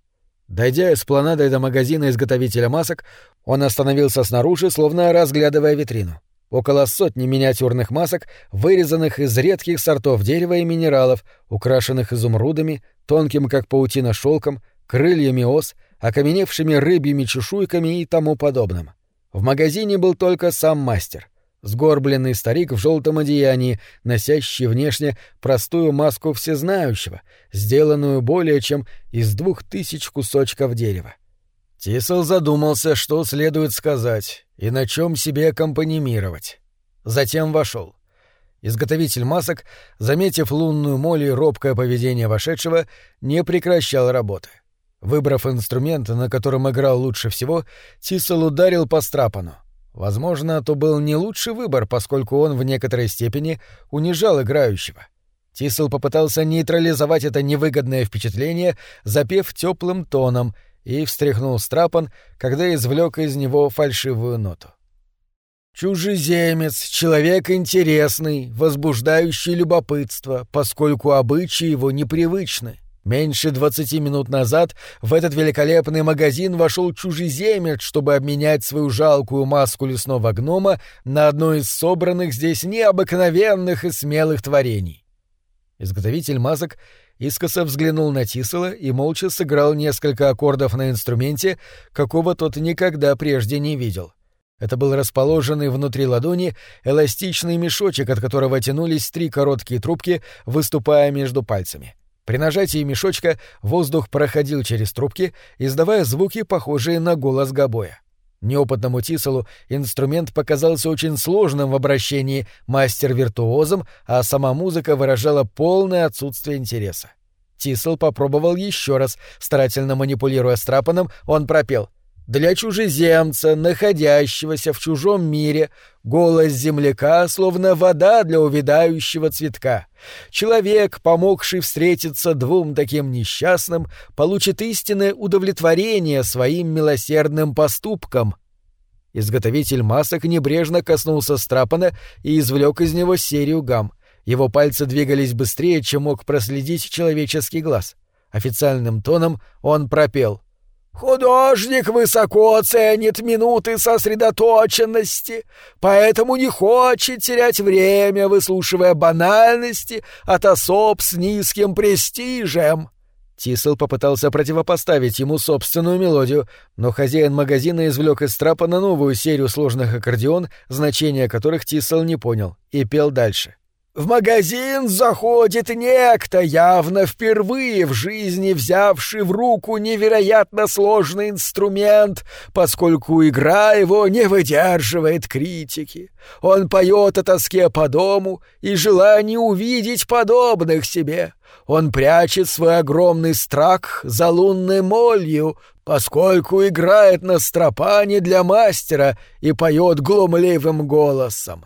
Дойдя из планады до магазина изготовителя масок, он остановился снаружи, словно разглядывая витрину. Около сотни миниатюрных масок, вырезанных из редких сортов дерева и минералов, украшенных изумрудами, тонким как паутина шелком, крыльями ос, окаменевшими рыбьими чешуйками и тому подобным. В магазине был только сам мастер — Сгорбленный старик в желтом одеянии, носящий внешне простую маску всезнающего, сделанную более чем из двух тысяч кусочков дерева. Тисел задумался, что следует сказать и на чем себе аккомпанимировать. Затем вошел. Изготовитель масок, заметив лунную моль и робкое поведение вошедшего, не прекращал работы. Выбрав инструмент, на котором играл лучше всего, Тисел ударил по страпану — Возможно, то был не лучший выбор, поскольку он в некоторой степени унижал играющего. Тисел попытался нейтрализовать это невыгодное впечатление, запев теплым тоном, и встряхнул страпан, когда извлек из него фальшивую ноту. Чужеземец, человек интересный, возбуждающий любопытство, поскольку обычаи его непривычны. Меньше двадцати минут назад в этот великолепный магазин вошел чужеземец, чтобы обменять свою жалкую маску лесного гнома на одно из собранных здесь необыкновенных и смелых творений. Изготовитель масок искоса взглянул на Тисела и молча сыграл несколько аккордов на инструменте, какого тот никогда прежде не видел. Это был расположенный внутри ладони эластичный мешочек, от которого тянулись три короткие трубки, выступая между пальцами. При нажатии мешочка воздух проходил через трубки, издавая звуки, похожие на голос гобоя. Неопытному Тисалу инструмент показался очень сложным в обращении, мастер виртуозом, а сама музыка выражала полное отсутствие интереса. Тисел попробовал еще раз, старательно манипулируя страпаном, он пропел — для чужеземца, находящегося в чужом мире, голос земляка словно вода для увядающего цветка. Человек, помогший встретиться двум таким несчастным, получит истинное удовлетворение своим милосердным поступкам. Изготовитель масок небрежно коснулся страпана и извлек из него серию гам. Его пальцы двигались быстрее, чем мог проследить человеческий глаз. Официальным тоном он пропел — Художник высоко ценит минуты сосредоточенности, поэтому не хочет терять время, выслушивая банальности от особ с низким престижем. Тисел попытался противопоставить ему собственную мелодию, но хозяин магазина извлек из трапа на новую серию сложных аккордеон, значения которых Тисел не понял, и пел дальше. В магазин заходит некто, явно впервые в жизни взявший в руку невероятно сложный инструмент, поскольку игра его не выдерживает критики. Он поет о тоске по дому и желании увидеть подобных себе. Он прячет свой огромный страх за лунной молью, поскольку играет на стропане для мастера и поет глумливым голосом.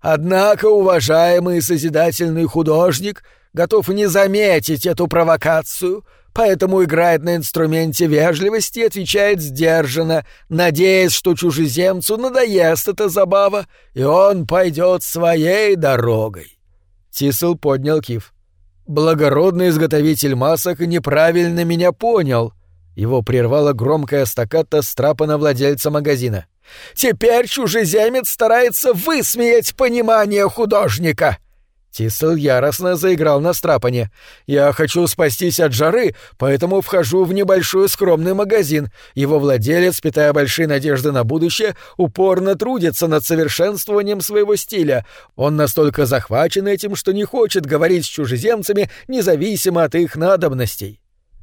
Однако уважаемый созидательный художник готов не заметить эту провокацию, поэтому играет на инструменте вежливости и отвечает сдержанно, надеясь, что чужеземцу надоест эта забава, и он пойдет своей дорогой. Тисел поднял кив. Благородный изготовитель масок неправильно меня понял. Его прервала громкая стаката страпана владельца магазина. — Теперь чужеземец старается высмеять понимание художника. Тисел яростно заиграл на страпане. «Я хочу спастись от жары, поэтому вхожу в небольшой скромный магазин. Его владелец, питая большие надежды на будущее, упорно трудится над совершенствованием своего стиля. Он настолько захвачен этим, что не хочет говорить с чужеземцами, независимо от их надобностей.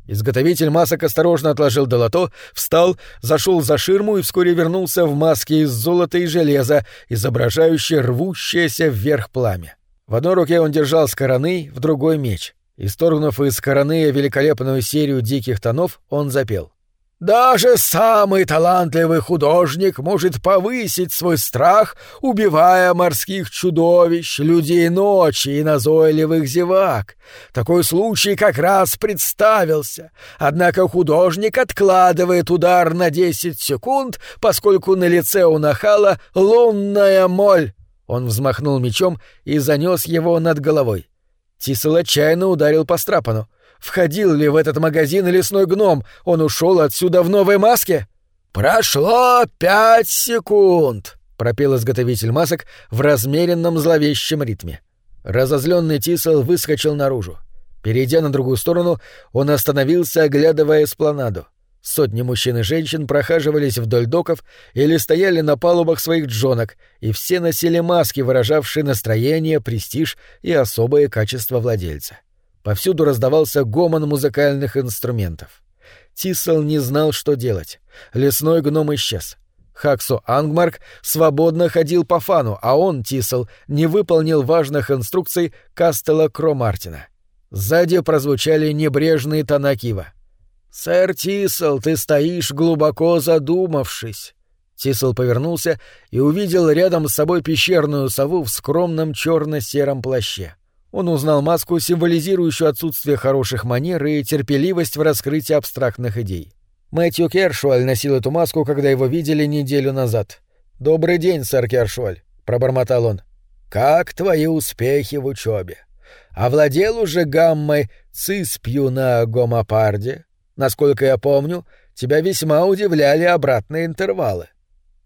Изготовитель масок осторожно отложил долото, встал, зашел за ширму и вскоре вернулся в маске из золота и железа, изображающей рвущееся вверх пламя. В одной руке он держал скороны, в другой — меч. Исторгнув из короны великолепную серию диких тонов, он запел. Даже самый талантливый художник может повысить свой страх, убивая морских чудовищ, людей ночи и назойливых зевак. Такой случай как раз представился. Однако художник откладывает удар на 10 секунд, поскольку на лице у нахала лунная моль. Он взмахнул мечом и занес его над головой. Тисел отчаянно ударил по страпану. Входил ли в этот магазин лесной гном? Он ушел отсюда в новой маске? Прошло пять секунд, пропел изготовитель масок в размеренном зловещем ритме. Разозленный Тисел выскочил наружу. Перейдя на другую сторону, он остановился, оглядывая эспланаду. Сотни мужчин и женщин прохаживались вдоль доков или стояли на палубах своих джонок, и все носили маски, выражавшие настроение, престиж и особые качества владельца. Повсюду раздавался гомон музыкальных инструментов. Тисел не знал, что делать. Лесной гном исчез. Хаксу Ангмарк свободно ходил по фану, а он, Тисел, не выполнил важных инструкций Кастела Кромартина. Сзади прозвучали небрежные тона Кива. «Сэр Тисел, ты стоишь, глубоко задумавшись». Тисел повернулся и увидел рядом с собой пещерную сову в скромном черно-сером плаще. Он узнал маску, символизирующую отсутствие хороших манер и терпеливость в раскрытии абстрактных идей. Мэтью Кершуаль носил эту маску, когда его видели неделю назад. «Добрый день, сэр Кершуаль», — пробормотал он. «Как твои успехи в учебе? Овладел уже гаммой циспью на гомопарде? Насколько я помню, тебя весьма удивляли обратные интервалы.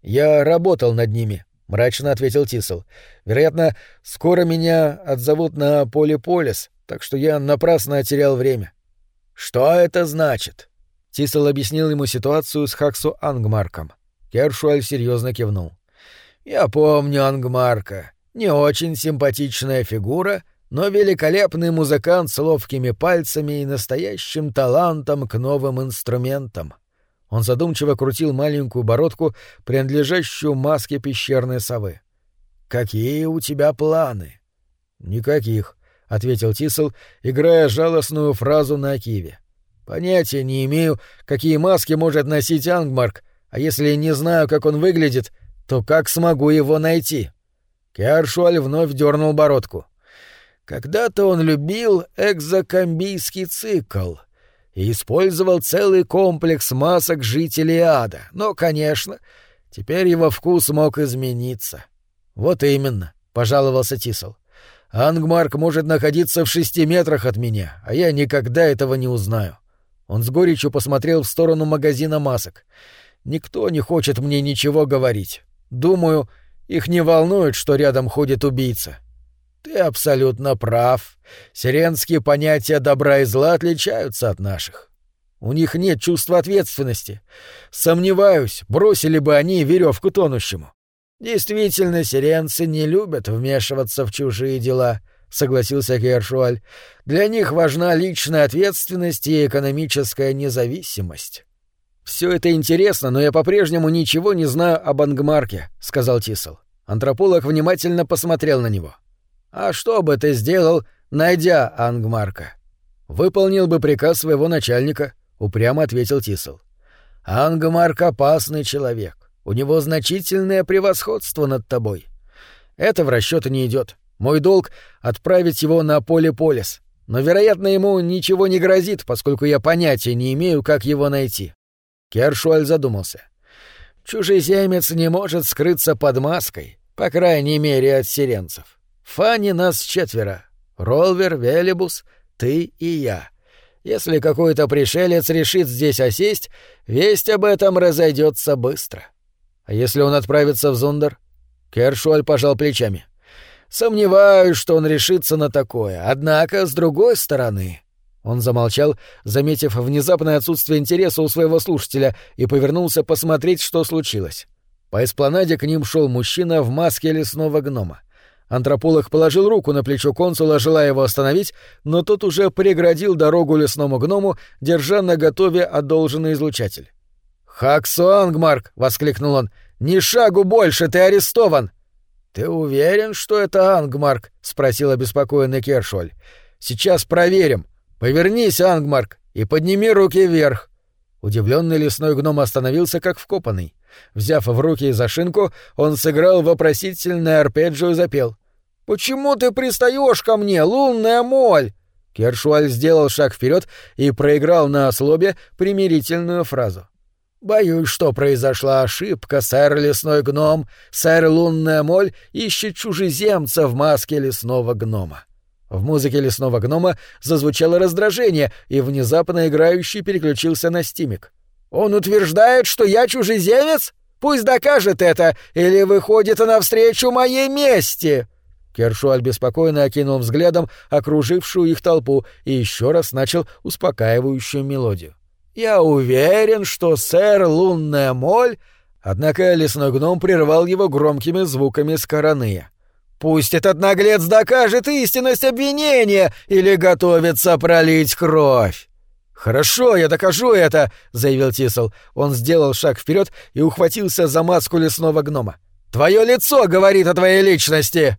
Я работал над ними», мрачно ответил Тисел. Вероятно, скоро меня отзовут на Полиполис, так что я напрасно терял время. Что это значит? Тисел объяснил ему ситуацию с Хаксу Ангмарком. Кершуаль серьезно кивнул. Я помню Ангмарка. Не очень симпатичная фигура, но великолепный музыкант с ловкими пальцами и настоящим талантом к новым инструментам. Он задумчиво крутил маленькую бородку, принадлежащую маске пещерной совы. «Какие у тебя планы?» «Никаких», — ответил Тисел, играя жалостную фразу на Акиве. «Понятия не имею, какие маски может носить Ангмарк, а если не знаю, как он выглядит, то как смогу его найти?» Кершуаль вновь дернул бородку. «Когда-то он любил экзокамбийский цикл», и использовал целый комплекс масок жителей ада. Но, конечно, теперь его вкус мог измениться. Вот именно, пожаловался Тисел. Ангмарк может находиться в шести метрах от меня, а я никогда этого не узнаю. Он с горечью посмотрел в сторону магазина масок. Никто не хочет мне ничего говорить. Думаю, их не волнует, что рядом ходит убийца. Ты абсолютно прав. Сиренские понятия добра и зла отличаются от наших. У них нет чувства ответственности. Сомневаюсь, бросили бы они веревку тонущему. Действительно, сиренцы не любят вмешиваться в чужие дела, согласился Кершуаль. Для них важна личная ответственность и экономическая независимость. Все это интересно, но я по-прежнему ничего не знаю об Ангмарке, сказал Тисел. Антрополог внимательно посмотрел на него. А что бы ты сделал, найдя Ангмарка? Выполнил бы приказ своего начальника, упрямо ответил Тисел. Ангмарк опасный человек. У него значительное превосходство над тобой. Это в расчет не идет. Мой долг — отправить его на поле Полис. Но, вероятно, ему ничего не грозит, поскольку я понятия не имею, как его найти. Кершуаль задумался. Чужеземец не может скрыться под маской, по крайней мере, от сиренцев. Фанни нас четверо. Ролвер, Велибус, ты и я. Если какой-то пришелец решит здесь осесть, весть об этом разойдется быстро. А если он отправится в Зундер? Кершуаль пожал плечами. Сомневаюсь, что он решится на такое. Однако, с другой стороны... Он замолчал, заметив внезапное отсутствие интереса у своего слушателя, и повернулся посмотреть, что случилось. По эспланаде к ним шел мужчина в маске лесного гнома. Антрополог положил руку на плечо консула, желая его остановить, но тот уже преградил дорогу лесному гному, держа на готове одолженный излучатель. «Хаксу Ангмарк!» — воскликнул он. «Ни шагу больше, ты арестован!» «Ты уверен, что это Ангмарк?» — спросил обеспокоенный Кершоль. «Сейчас проверим. Повернись, Ангмарк, и подними руки вверх». Удивленный лесной гном остановился как вкопанный. Взяв в руки зашинку, он сыграл вопросительное арпеджио и запел. «Почему ты пристаешь ко мне, лунная моль?» Кершуаль сделал шаг вперед и проиграл на ослобе примирительную фразу. «Боюсь, что произошла ошибка, сэр лесной гном. Сэр лунная моль ищет чужеземца в маске лесного гнома». В музыке лесного гнома зазвучало раздражение, и внезапно играющий переключился на стимик. «Он утверждает, что я чужеземец? Пусть докажет это, или выходит навстречу моей мести!» Кершуаль беспокойно окинул взглядом окружившую их толпу и еще раз начал успокаивающую мелодию. «Я уверен, что сэр Лунная Моль...» Однако лесной гном прервал его громкими звуками скороны. «Пусть этот наглец докажет истинность обвинения или готовится пролить кровь!» «Хорошо, я докажу это!» — заявил Тисел. Он сделал шаг вперед и ухватился за маску лесного гнома. «Твое лицо говорит о твоей личности!»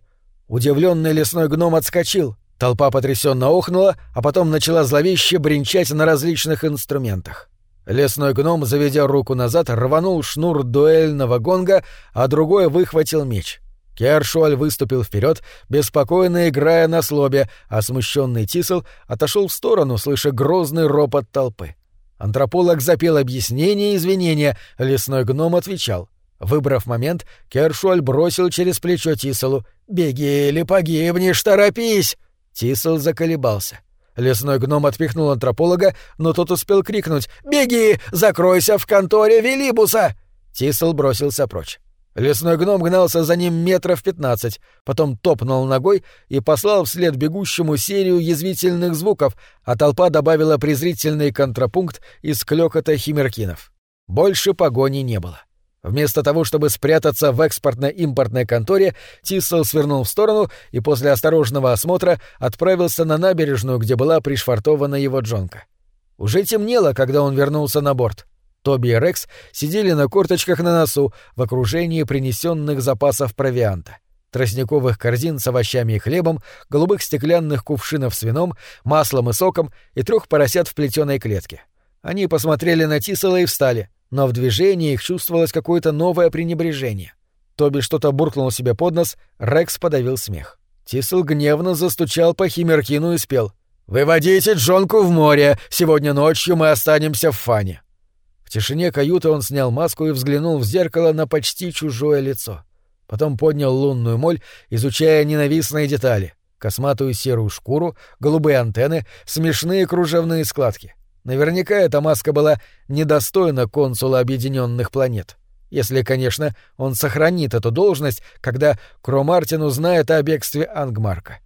Удивленный лесной гном отскочил. Толпа потрясенно охнула, а потом начала зловеще бренчать на различных инструментах. Лесной гном, заведя руку назад, рванул шнур дуэльного гонга, а другой выхватил меч. Кершуаль выступил вперед, беспокойно играя на слобе, а смущенный Тисел отошел в сторону, слыша грозный ропот толпы. Антрополог запел объяснение и извинения, лесной гном отвечал. Выбрав момент, Кершуаль бросил через плечо Тиселу «Беги или погибнешь, торопись!» Тисел заколебался. Лесной гном отпихнул антрополога, но тот успел крикнуть «Беги! Закройся в конторе Велибуса!» Тисел бросился прочь. Лесной гном гнался за ним метров пятнадцать, потом топнул ногой и послал вслед бегущему серию язвительных звуков, а толпа добавила презрительный контрапункт из клёкота химеркинов. Больше погони не было. Вместо того, чтобы спрятаться в экспортно-импортной конторе, Тиссел свернул в сторону и после осторожного осмотра отправился на набережную, где была пришвартована его джонка. Уже темнело, когда он вернулся на борт. Тоби и Рекс сидели на корточках на носу в окружении принесенных запасов провианта. Тростниковых корзин с овощами и хлебом, голубых стеклянных кувшинов с вином, маслом и соком и трех поросят в плетеной клетке. Они посмотрели на Тисела и встали — но в движении их чувствовалось какое-то новое пренебрежение. Тоби что-то буркнул себе под нос, Рекс подавил смех. Тисел гневно застучал по химеркину и спел. «Выводите Джонку в море! Сегодня ночью мы останемся в фане!» В тишине каюты он снял маску и взглянул в зеркало на почти чужое лицо. Потом поднял лунную моль, изучая ненавистные детали — косматую серую шкуру, голубые антенны, смешные кружевные складки — Наверняка эта маска была недостойна консула Объединенных планет. Если, конечно, он сохранит эту должность, когда Кромартин узнает о бегстве Ангмарка.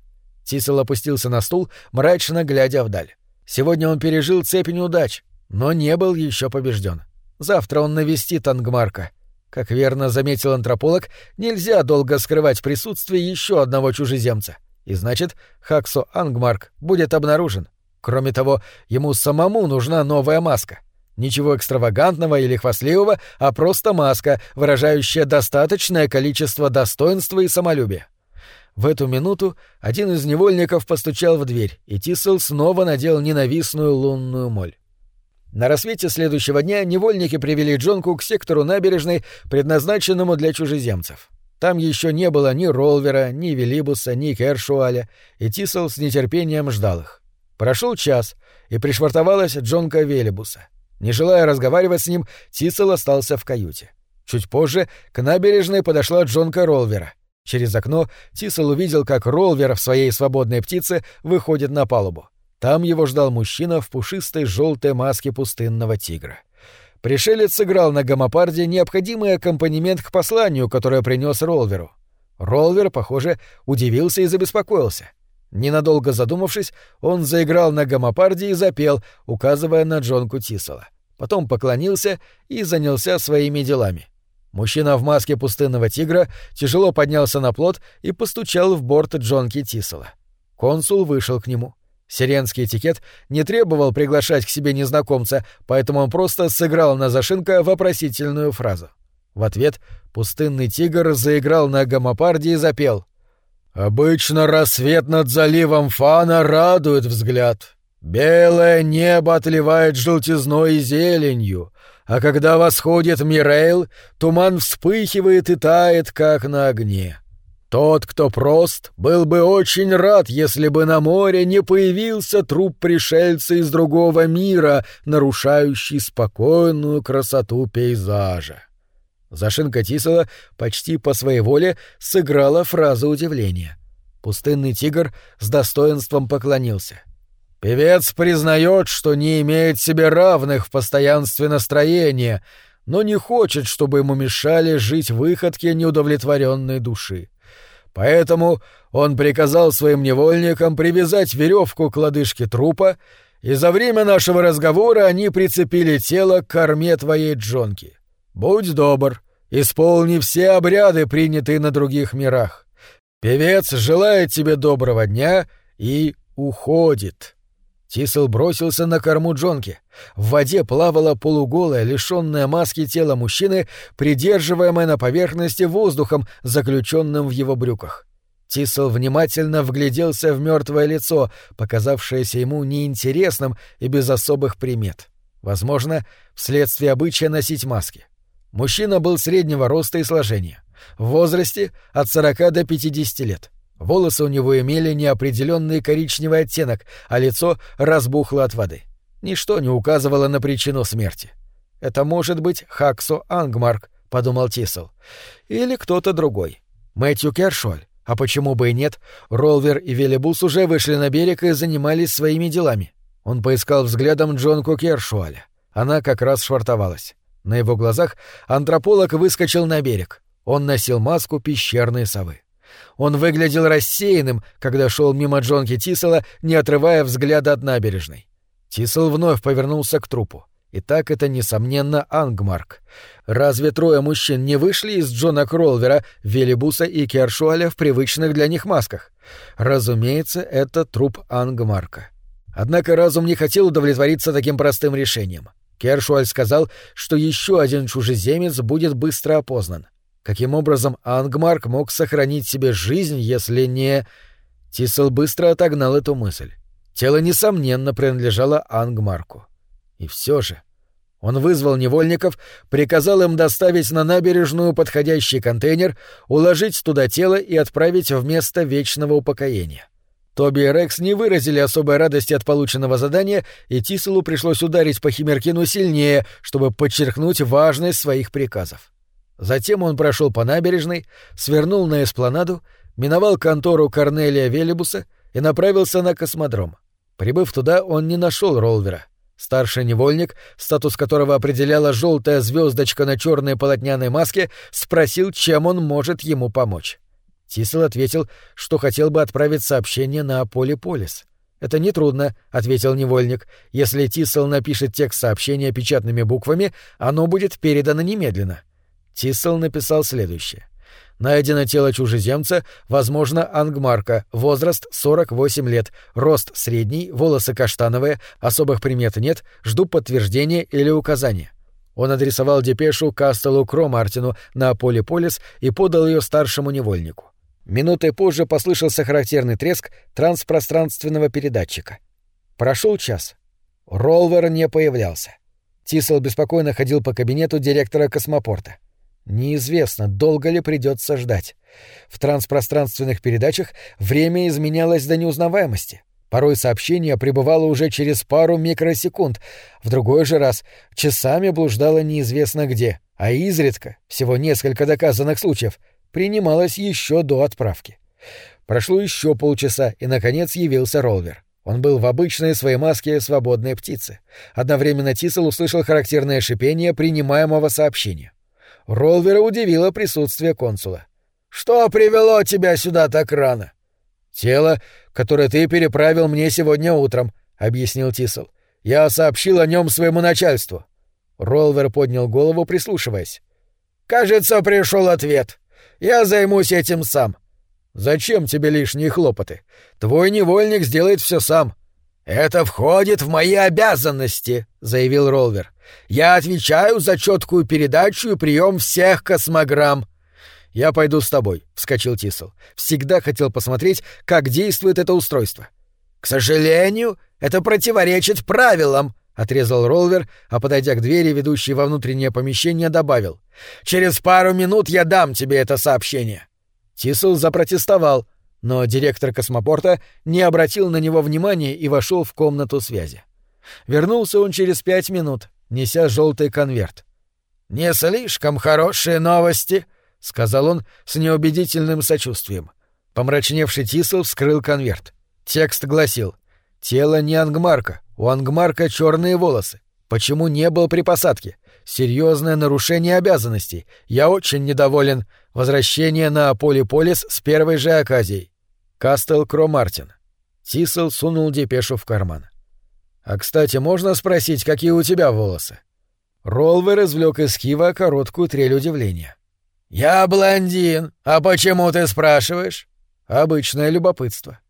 Тисел опустился на стул, мрачно глядя вдаль. Сегодня он пережил цепь неудач, но не был еще побежден. Завтра он навестит Ангмарка. Как верно заметил антрополог, нельзя долго скрывать присутствие еще одного чужеземца. И значит, Хаксо Ангмарк будет обнаружен. Кроме того, ему самому нужна новая маска. Ничего экстравагантного или хвастливого, а просто маска, выражающая достаточное количество достоинства и самолюбия. В эту минуту один из невольников постучал в дверь, и Тисел снова надел ненавистную лунную моль. На рассвете следующего дня невольники привели Джонку к сектору набережной, предназначенному для чужеземцев. Там еще не было ни Ролвера, ни Велибуса, ни Кершуаля, и Тисел с нетерпением ждал их. Прошел час, и пришвартовалась Джонка Велибуса. Не желая разговаривать с ним, Тисел остался в каюте. Чуть позже к набережной подошла Джонка Ролвера. Через окно Тисел увидел, как Ролвер в своей свободной птице выходит на палубу. Там его ждал мужчина в пушистой желтой маске пустынного тигра. Пришелец сыграл на гомопарде необходимый аккомпанемент к посланию, которое принес Ролверу. Ролвер, похоже, удивился и забеспокоился. Ненадолго задумавшись, он заиграл на гомопарде и запел, указывая на Джонку Тисела. Потом поклонился и занялся своими делами. Мужчина в маске пустынного тигра тяжело поднялся на плот и постучал в борт Джонки Тисела. Консул вышел к нему. Сиренский этикет не требовал приглашать к себе незнакомца, поэтому он просто сыграл на зашинка вопросительную фразу. В ответ пустынный тигр заиграл на гомопарде и запел. «Обычно рассвет над заливом Фана радует взгляд. Белое небо отливает желтизной и зеленью, а когда восходит Мирейл, туман вспыхивает и тает, как на огне. Тот, кто прост, был бы очень рад, если бы на море не появился труп пришельца из другого мира, нарушающий спокойную красоту пейзажа. Зашинка Тисела почти по своей воле сыграла фразу удивления. Пустынный тигр с достоинством поклонился. Певец признает, что не имеет себе равных в постоянстве настроения, но не хочет, чтобы ему мешали жить выходке неудовлетворенной души. Поэтому он приказал своим невольникам привязать веревку к лодыжке трупа, и за время нашего разговора они прицепили тело к корме твоей джонки. Будь добр, исполни все обряды, принятые на других мирах. Певец желает тебе доброго дня и уходит. Тисел бросился на корму Джонки. В воде плавало полуголое, лишённое маски тело мужчины, придерживаемое на поверхности воздухом, заключенным в его брюках. Тисел внимательно вгляделся в мертвое лицо, показавшееся ему неинтересным и без особых примет. Возможно, вследствие обычая носить маски. Мужчина был среднего роста и сложения. В возрасте от 40 до 50 лет. Волосы у него имели неопределенный коричневый оттенок, а лицо разбухло от воды. Ничто не указывало на причину смерти. «Это может быть Хаксо Ангмарк», — подумал Тисел. «Или кто-то другой. Мэтью Кершоль. А почему бы и нет? Ролвер и Велибус уже вышли на берег и занимались своими делами. Он поискал взглядом Джонку Кершуаля. Она как раз швартовалась. На его глазах антрополог выскочил на берег. Он носил маску пещерной совы. Он выглядел рассеянным, когда шел мимо Джонки Тисела, не отрывая взгляда от набережной. Тисел вновь повернулся к трупу. Итак, это, несомненно, Ангмарк. Разве трое мужчин не вышли из Джона Кролвера, Велибуса и Кершуаля в привычных для них масках? Разумеется, это труп Ангмарка. Однако разум не хотел удовлетвориться таким простым решением. Кершуаль сказал, что еще один чужеземец будет быстро опознан. Каким образом Ангмарк мог сохранить себе жизнь, если не... Тисел быстро отогнал эту мысль. Тело, несомненно, принадлежало Ангмарку. И все же... Он вызвал невольников, приказал им доставить на набережную подходящий контейнер, уложить туда тело и отправить в место вечного упокоения. Тоби и Рекс не выразили особой радости от полученного задания, и Тиселу пришлось ударить по Химеркину сильнее, чтобы подчеркнуть важность своих приказов. Затем он прошел по набережной, свернул на эспланаду, миновал контору Корнелия Велибуса и направился на космодром. Прибыв туда, он не нашел Ролвера. Старший невольник, статус которого определяла желтая звездочка на черной полотняной маске, спросил, чем он может ему помочь. Тисел ответил, что хотел бы отправить сообщение на Полиполис. «Это нетрудно», — ответил невольник. «Если Тисел напишет текст сообщения печатными буквами, оно будет передано немедленно». Тиссел написал следующее. Найдено тело чужеземца, возможно, ангмарка, возраст 48 лет, рост средний, волосы каштановые, особых примет нет, жду подтверждения или указания. Он адресовал депешу Кастелу Кромартину на поле Полис и подал ее старшему невольнику. Минутой позже послышался характерный треск транспространственного передатчика. Прошел час. Ролвер не появлялся. Тисел беспокойно ходил по кабинету директора космопорта. Неизвестно, долго ли придется ждать. В транспространственных передачах время изменялось до неузнаваемости. Порой сообщение пребывало уже через пару микросекунд, в другой же раз часами блуждало неизвестно где, а изредка, всего несколько доказанных случаев, принималось еще до отправки. Прошло еще полчаса, и, наконец, явился Ролвер. Он был в обычной своей маске свободной птицы. Одновременно Тисел услышал характерное шипение принимаемого сообщения. Ролвера удивило присутствие консула. «Что привело тебя сюда так рано?» «Тело, которое ты переправил мне сегодня утром», — объяснил Тисел. «Я сообщил о нем своему начальству». Ролвер поднял голову, прислушиваясь. «Кажется, пришел ответ. Я займусь этим сам». «Зачем тебе лишние хлопоты? Твой невольник сделает все сам». «Это входит в мои обязанности», — заявил Ролвер. «Я отвечаю за четкую передачу и прием всех космограмм. «Я пойду с тобой», — вскочил Тисел. «Всегда хотел посмотреть, как действует это устройство». «К сожалению, это противоречит правилам», — отрезал Ролвер, а, подойдя к двери, ведущей во внутреннее помещение, добавил. «Через пару минут я дам тебе это сообщение». Тисел запротестовал, но директор космопорта не обратил на него внимания и вошел в комнату связи. Вернулся он через пять минут, неся желтый конверт. «Не слишком хорошие новости», — сказал он с неубедительным сочувствием. Помрачневший Тисел вскрыл конверт. Текст гласил «Тело не Ангмарка, у Ангмарка черные волосы. Почему не был при посадке? Серьезное нарушение обязанностей. Я очень недоволен. Возвращение на Полиполис с первой же оказией. Кастел Кромартин». Тисел сунул депешу в карман. «А, кстати, можно спросить, какие у тебя волосы?» Ролвер извлек из Хива короткую трель удивления. «Я блондин. А почему ты спрашиваешь?» «Обычное любопытство».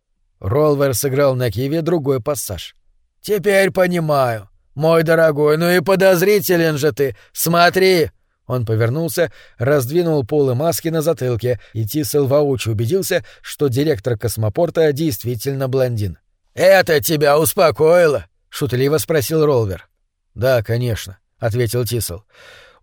Ролвер сыграл на киве другой пассаж. «Теперь понимаю. Мой дорогой, ну и подозрителен же ты. Смотри!» Он повернулся, раздвинул полы маски на затылке, и Тисел воочию убедился, что директор космопорта действительно блондин. «Это тебя успокоило?» — шутливо спросил Ролвер. «Да, конечно», — ответил Тисел.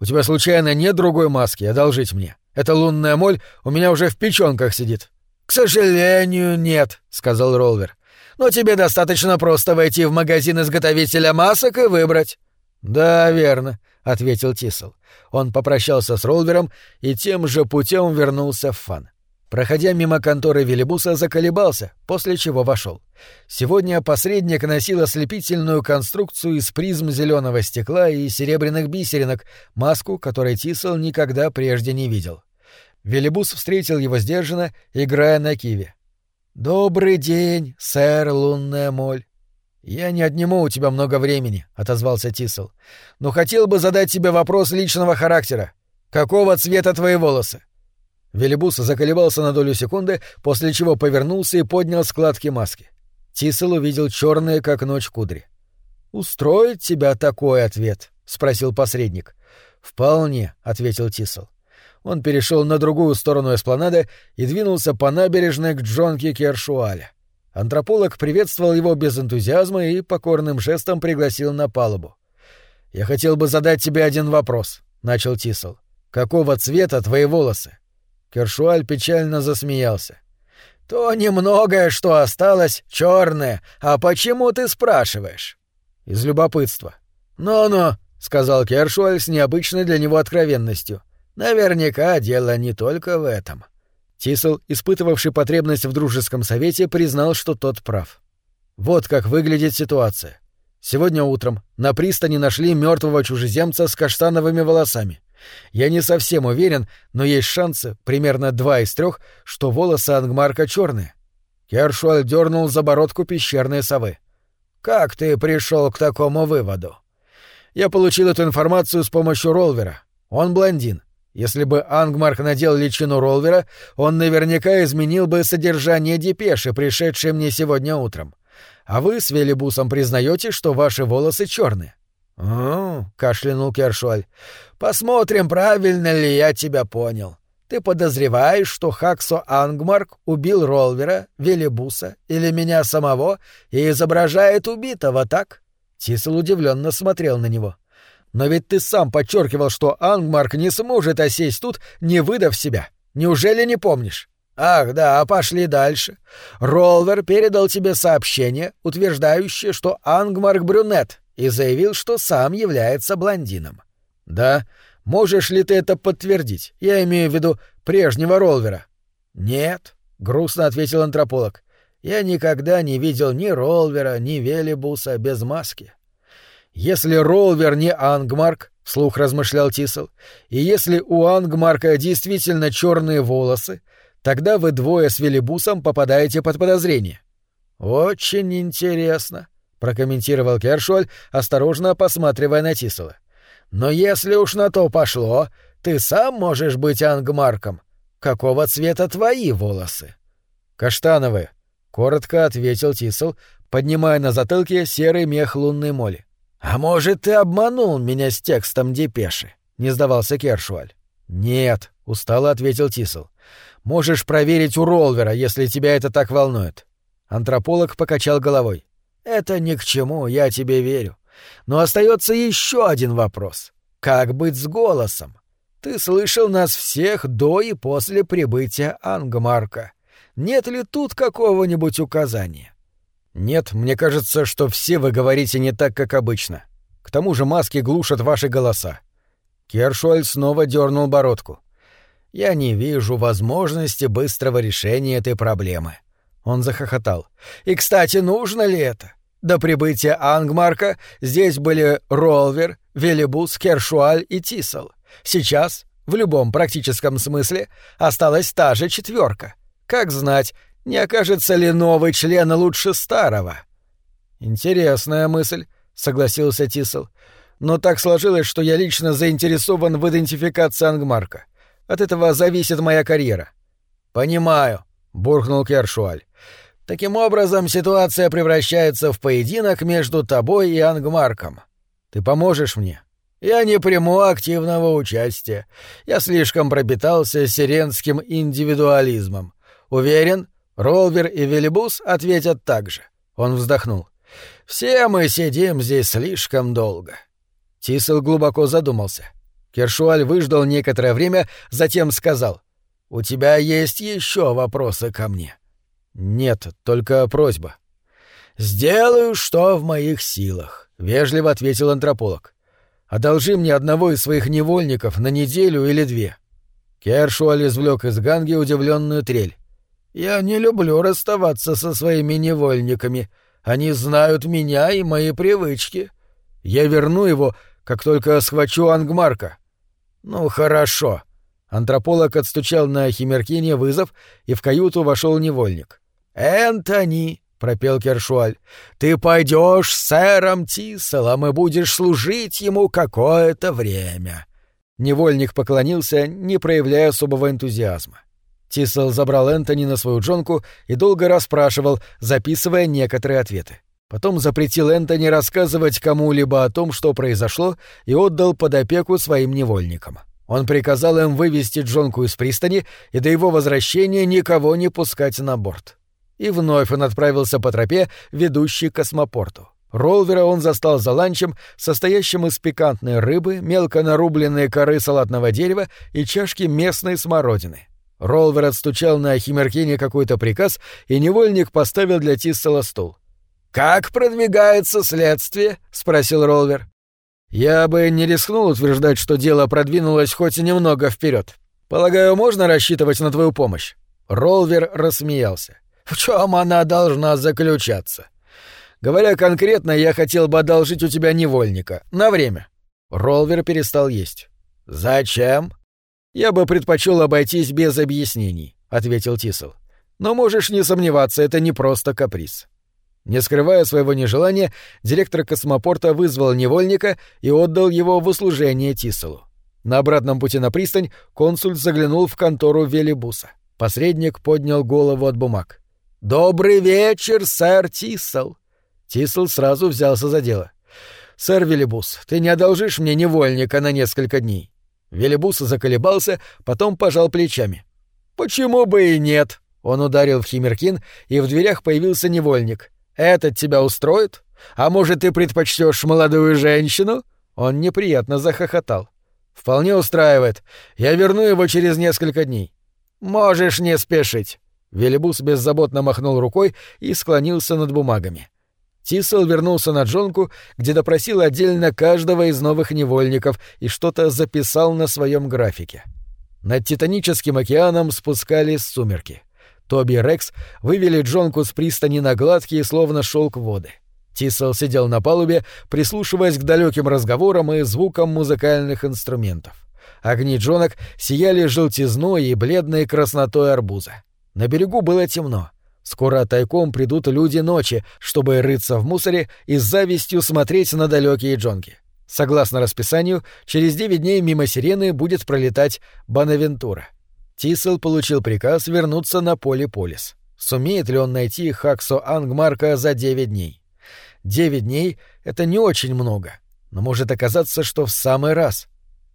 У тебя случайно нет другой маски? Одолжить мне. Эта лунная моль у меня уже в печёнках сидит». «К сожалению, нет», — сказал Ролвер. «Но тебе достаточно просто войти в магазин изготовителя масок и выбрать». «Да, верно», — ответил Тисел. Он попрощался с Ролвером и тем же путем вернулся в фан. Проходя мимо конторы Велибуса, заколебался, после чего вошел. Сегодня посредник носил ослепительную конструкцию из призм зеленого стекла и серебряных бисеринок, маску, которой Тисел никогда прежде не видел. Велибус встретил его сдержанно, играя на киве. «Добрый день, сэр Лунная Моль». «Я не отниму у тебя много времени», — отозвался Тисел. «Но хотел бы задать тебе вопрос личного характера. Какого цвета твои волосы?» Велибус заколебался на долю секунды, после чего повернулся и поднял складки маски. Тисел увидел черные, как ночь, кудри. «Устроит тебя такой ответ?» — спросил посредник. «Вполне», — ответил Тисел. Он перешел на другую сторону эспланады и двинулся по набережной к Джонке Кершуале. Антрополог приветствовал его без энтузиазма и покорным жестом пригласил на палубу. «Я хотел бы задать тебе один вопрос», — начал Тисел. «Какого цвета твои волосы?» Кершуаль печально засмеялся. «То немногое, что осталось, черное. А почему ты спрашиваешь?» «Из любопытства». «Ну-ну», — сказал Кершуаль с необычной для него откровенностью. «Наверняка дело не только в этом». Тисел, испытывавший потребность в дружеском совете, признал, что тот прав. Вот как выглядит ситуация. Сегодня утром на пристани нашли мертвого чужеземца с каштановыми волосами. Я не совсем уверен, но есть шансы, примерно два из трех, что волосы Ангмарка черные. Кершуэль дернул за бородку пещерной совы. Как ты пришел к такому выводу? Я получил эту информацию с помощью Ролвера. Он блондин. Если бы Ангмарк надел личину Ролвера, он наверняка изменил бы содержание депеши, пришедшей мне сегодня утром. А вы с Велибусом признаете, что ваши волосы черные. Кашлянул Кершуаль, — «посмотрим, правильно ли я тебя понял. Ты подозреваешь, что Хаксо Ангмарк убил Ролвера, Велибуса или меня самого и изображает убитого, так?» Тисел удивленно смотрел на него. «Но ведь ты сам подчеркивал, что Ангмарк не сможет осесть тут, не выдав себя. Неужели не помнишь?» «Ах, да, пошли дальше. Ролвер передал тебе сообщение, утверждающее, что Ангмарк брюнет, и заявил, что сам является блондином». «Да. Можешь ли ты это подтвердить? Я имею в виду прежнего Ролвера». «Нет», — грустно ответил антрополог. Я никогда не видел ни Ролвера, ни Велибуса без маски. Если Ролвер не Ангмарк, — вслух размышлял Тисел, — и если у Ангмарка действительно черные волосы, тогда вы двое с Велибусом попадаете под подозрение. «Очень интересно», — прокомментировал Кершоль, осторожно посматривая на Тисела. «Но если уж на то пошло, ты сам можешь быть Ангмарком. Какого цвета твои волосы?» «Каштановые», коротко ответил Тисел, поднимая на затылке серый мех лунной моли. А может, ты обманул меня с текстом депеши? не сдавался Кершуаль. Нет, устало ответил Тисел. Можешь проверить у Ролвера, если тебя это так волнует. Антрополог покачал головой. Это ни к чему, я тебе верю. Но остается еще один вопрос. Как быть с голосом? Ты слышал нас всех до и после прибытия Ангмарка. Нет ли тут какого-нибудь указания? Нет, мне кажется, что все вы говорите не так, как обычно. К тому же маски глушат ваши голоса. Кершуэль снова дернул бородку. Я не вижу возможности быстрого решения этой проблемы. Он захохотал. И, кстати, нужно ли это? До прибытия Ангмарка здесь были Ролвер, Велибус, Кершуаль и Тисел. Сейчас, в любом практическом смысле, осталась та же четверка. Как знать, не окажется ли новый член лучше старого? Интересная мысль, согласился Тисел. Но так сложилось, что я лично заинтересован в идентификации Ангмарка. От этого зависит моя карьера. Понимаю, буркнул Кершуаль. Таким образом, ситуация превращается в поединок между тобой и Ангмарком. Ты поможешь мне? Я не приму активного участия. Я слишком пропитался сиренским индивидуализмом. Уверен, Ролвер и Велибус ответят так же. Он вздохнул. Все мы сидим здесь слишком долго. Тисел глубоко задумался. Кершуаль выждал некоторое время, затем сказал. «У тебя есть еще вопросы ко мне?» «Нет, только просьба». «Сделаю, что в моих силах», — вежливо ответил антрополог. «Одолжи мне одного из своих невольников на неделю или две». Кершуаль извлек из ганги удивленную трель. Я не люблю расставаться со своими невольниками. Они знают меня и мои привычки. Я верну его, как только схвачу Ангмарка. Ну, хорошо. Антрополог отстучал на Химеркине вызов, и в каюту вошел невольник. «Энтони!» — пропел Кершуаль. «Ты пойдешь с сэром Тиселом и будешь служить ему какое-то время». Невольник поклонился, не проявляя особого энтузиазма. Тисел забрал Энтони на свою джонку и долго расспрашивал, записывая некоторые ответы. Потом запретил Энтони рассказывать кому-либо о том, что произошло, и отдал под опеку своим невольникам. Он приказал им вывести джонку из пристани и до его возвращения никого не пускать на борт. И вновь он отправился по тропе, ведущей к космопорту. Ролвера он застал за ланчем, состоящим из пикантной рыбы, мелко нарубленной коры салатного дерева и чашки местной смородины. Ролвер отстучал на Химеркине какой-то приказ, и невольник поставил для Тиссела стул. «Как продвигается следствие?» — спросил Ролвер. «Я бы не рискнул утверждать, что дело продвинулось хоть немного вперед. Полагаю, можно рассчитывать на твою помощь?» Ролвер рассмеялся. «В чем она должна заключаться?» «Говоря конкретно, я хотел бы одолжить у тебя невольника. На время». Ролвер перестал есть. «Зачем?» «Я бы предпочел обойтись без объяснений», — ответил Тисел. «Но можешь не сомневаться, это не просто каприз». Не скрывая своего нежелания, директор космопорта вызвал невольника и отдал его в услужение Тиселу. На обратном пути на пристань консуль заглянул в контору Велибуса. Посредник поднял голову от бумаг. «Добрый вечер, сэр Тисел!» Тисел сразу взялся за дело. «Сэр Велибус, ты не одолжишь мне невольника на несколько дней?» Велибус заколебался, потом пожал плечами. «Почему бы и нет?» Он ударил в Химеркин, и в дверях появился невольник. «Этот тебя устроит? А может, ты предпочтешь молодую женщину?» Он неприятно захохотал. «Вполне устраивает. Я верну его через несколько дней». «Можешь не спешить». Велибус беззаботно махнул рукой и склонился над бумагами. Тисел вернулся на джонку, где допросил отдельно каждого из новых невольников и что-то записал на своем графике. Над Титаническим океаном спускались сумерки. Тоби и Рекс вывели джонку с пристани на гладкие, словно шелк воды. Тисел сидел на палубе, прислушиваясь к далеким разговорам и звукам музыкальных инструментов. Огни джонок сияли желтизной и бледной краснотой арбуза. На берегу было темно. Скоро тайком придут люди ночи, чтобы рыться в мусоре и с завистью смотреть на далекие джонки. Согласно расписанию, через девять дней мимо сирены будет пролетать Бонавентура. Тисел получил приказ вернуться на поле Полис. Сумеет ли он найти Хаксо Ангмарка за девять дней? Девять дней — это не очень много, но может оказаться, что в самый раз.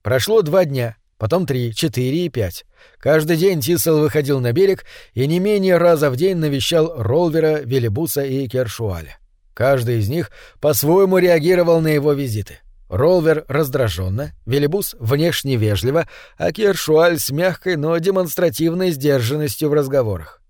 Прошло два дня, потом три, четыре и пять. Каждый день Тисел выходил на берег и не менее раза в день навещал Ролвера, Велибуса и Кершуаля. Каждый из них по-своему реагировал на его визиты. Ролвер раздраженно, Велибус внешне вежливо, а Кершуаль с мягкой, но демонстративной сдержанностью в разговорах.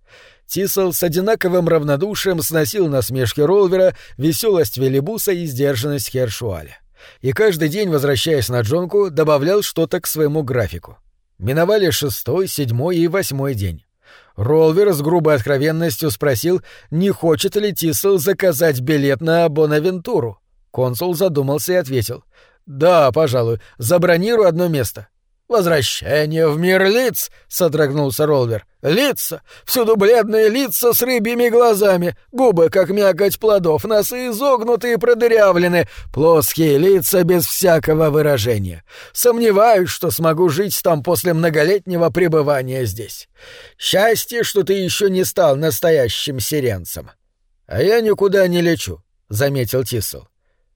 Тисел с одинаковым равнодушием сносил насмешки Ролвера, веселость Велибуса и сдержанность Кершуаля и каждый день, возвращаясь на джонку, добавлял что-то к своему графику. Миновали шестой, седьмой и восьмой день. Ролвер с грубой откровенностью спросил, не хочет ли Тисел заказать билет на Бонавентуру. Консул задумался и ответил. «Да, пожалуй, забронирую одно место». «Возвращение в мир лиц!» — содрогнулся Ролвер. «Лица! Всюду бледные лица с рыбьими глазами, губы, как мякоть плодов, носы изогнутые и продырявлены, плоские лица без всякого выражения. Сомневаюсь, что смогу жить там после многолетнего пребывания здесь. Счастье, что ты еще не стал настоящим сиренцем». «А я никуда не лечу», — заметил Тисел.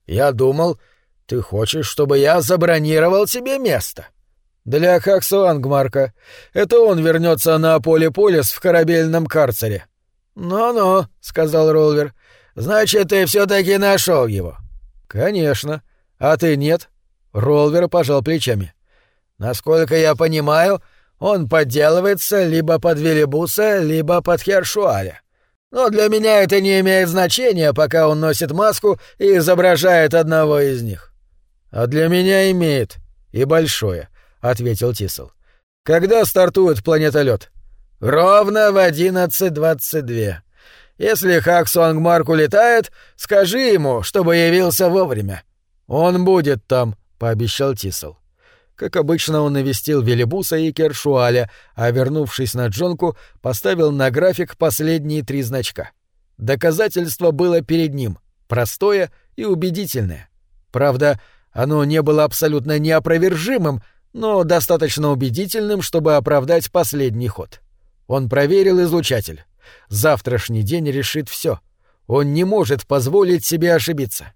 «Я думал, ты хочешь, чтобы я забронировал тебе место». «Для Хаксу Ангмарка. Это он вернется на поле Полис в корабельном карцере». «Ну-ну», — сказал Ролвер. «Значит, ты все-таки нашел его». «Конечно. А ты нет?» Ролвер пожал плечами. «Насколько я понимаю, он подделывается либо под Велибуса, либо под Хершуаля. Но для меня это не имеет значения, пока он носит маску и изображает одного из них». «А для меня имеет. И большое ответил Тисел. Когда стартует планетолет? Ровно в одиннадцать двадцать две. Если Хаксуангмарк улетает, скажи ему, чтобы явился вовремя. Он будет там, пообещал Тисел. Как обычно, он навестил Велибуса и Кершуаля, а, вернувшись на Джонку, поставил на график последние три значка. Доказательство было перед ним, простое и убедительное. Правда, оно не было абсолютно неопровержимым, но достаточно убедительным, чтобы оправдать последний ход. Он проверил излучатель. Завтрашний день решит все. Он не может позволить себе ошибиться.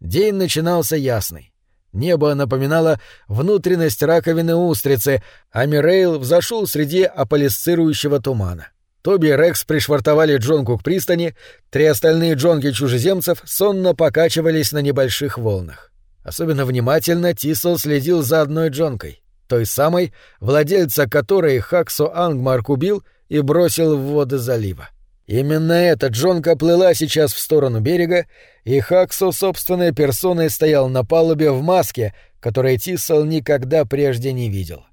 День начинался ясный. Небо напоминало внутренность раковины устрицы, а Мирейл взошел среди аполисцирующего тумана. Тоби и Рекс пришвартовали Джонку к пристани, три остальные Джонки чужеземцев сонно покачивались на небольших волнах. Особенно внимательно Тисел следил за одной джонкой, той самой, владельца которой Хаксо Ангмарк убил и бросил в воды залива. Именно эта джонка плыла сейчас в сторону берега, и Хаксо собственной персоной стоял на палубе в маске, которой Тисел никогда прежде не видел.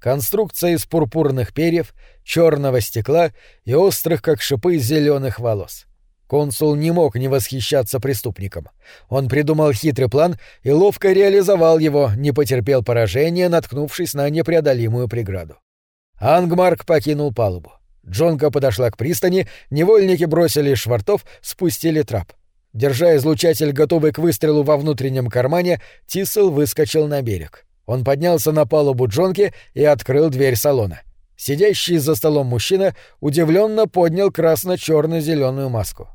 Конструкция из пурпурных перьев, черного стекла и острых, как шипы, зеленых волос. Консул не мог не восхищаться преступником. Он придумал хитрый план и ловко реализовал его, не потерпел поражения, наткнувшись на непреодолимую преграду. Ангмарк покинул палубу. Джонка подошла к пристани, невольники бросили швартов, спустили трап. Держа излучатель, готовый к выстрелу во внутреннем кармане, Тисел выскочил на берег. Он поднялся на палубу Джонки и открыл дверь салона. Сидящий за столом мужчина удивленно поднял красно-черно-зеленую маску.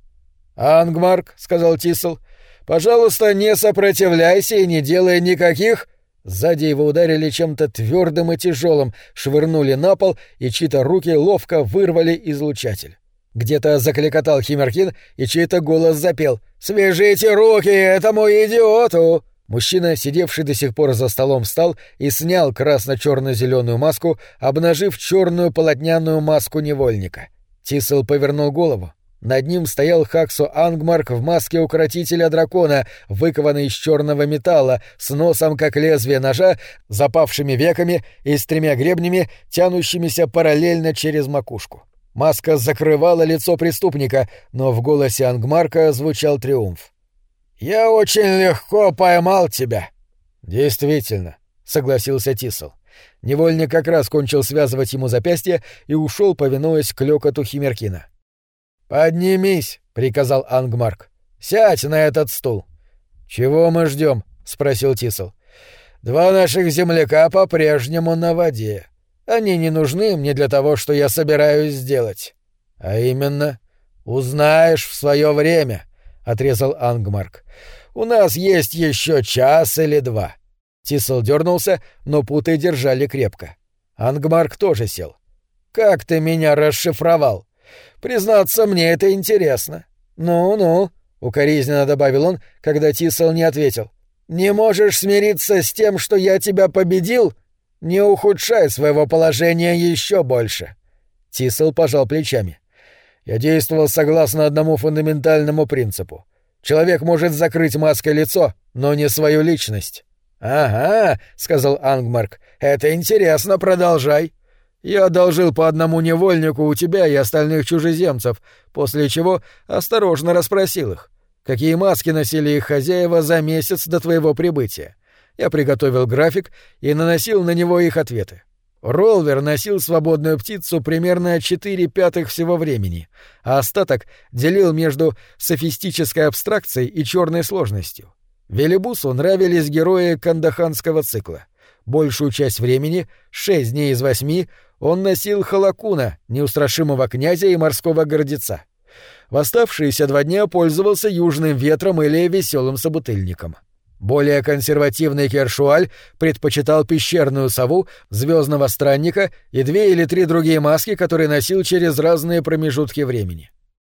«Ангмарк», — сказал Тисел, — «пожалуйста, не сопротивляйся и не делай никаких...» Сзади его ударили чем-то твердым и тяжелым, швырнули на пол, и чьи-то руки ловко вырвали излучатель. Где-то закликотал Химеркин, и чей-то голос запел «Свяжите руки этому идиоту!» Мужчина, сидевший до сих пор за столом, встал и снял красно-черно-зеленую маску, обнажив черную полотняную маску невольника. Тисел повернул голову. Над ним стоял Хаксу Ангмарк в маске укротителя дракона, выкованной из черного металла, с носом как лезвие ножа, запавшими веками и с тремя гребнями, тянущимися параллельно через макушку. Маска закрывала лицо преступника, но в голосе Ангмарка звучал триумф. «Я очень легко поймал тебя». «Действительно», — согласился Тисел. Невольник как раз кончил связывать ему запястье и ушел, повинуясь клёкоту Химеркина. «Поднимись», — приказал Ангмарк. «Сядь на этот стул». «Чего мы ждем? спросил Тисел. «Два наших земляка по-прежнему на воде. Они не нужны мне для того, что я собираюсь сделать. А именно, узнаешь в свое время», — отрезал Ангмарк. «У нас есть еще час или два». Тисел дернулся, но путы держали крепко. Ангмарк тоже сел. «Как ты меня расшифровал?» Признаться, мне это интересно. Ну-ну, укоризненно добавил он, когда Тисел не ответил. Не можешь смириться с тем, что я тебя победил? Не ухудшай своего положения еще больше. Тисел пожал плечами. Я действовал согласно одному фундаментальному принципу. Человек может закрыть маской лицо, но не свою личность. Ага, сказал Ангмарк. Это интересно, продолжай. Я одолжил по одному невольнику у тебя и остальных чужеземцев, после чего осторожно расспросил их, какие маски носили их хозяева за месяц до твоего прибытия. Я приготовил график и наносил на него их ответы. Ролвер носил свободную птицу примерно 4 пятых всего времени, а остаток делил между софистической абстракцией и черной сложностью. Велибусу нравились герои кандаханского цикла. Большую часть времени, шесть дней из восьми, он носил халакуна, неустрашимого князя и морского гордеца. В оставшиеся два дня пользовался южным ветром или веселым собутыльником. Более консервативный Кершуаль предпочитал пещерную сову, звездного странника и две или три другие маски, которые носил через разные промежутки времени.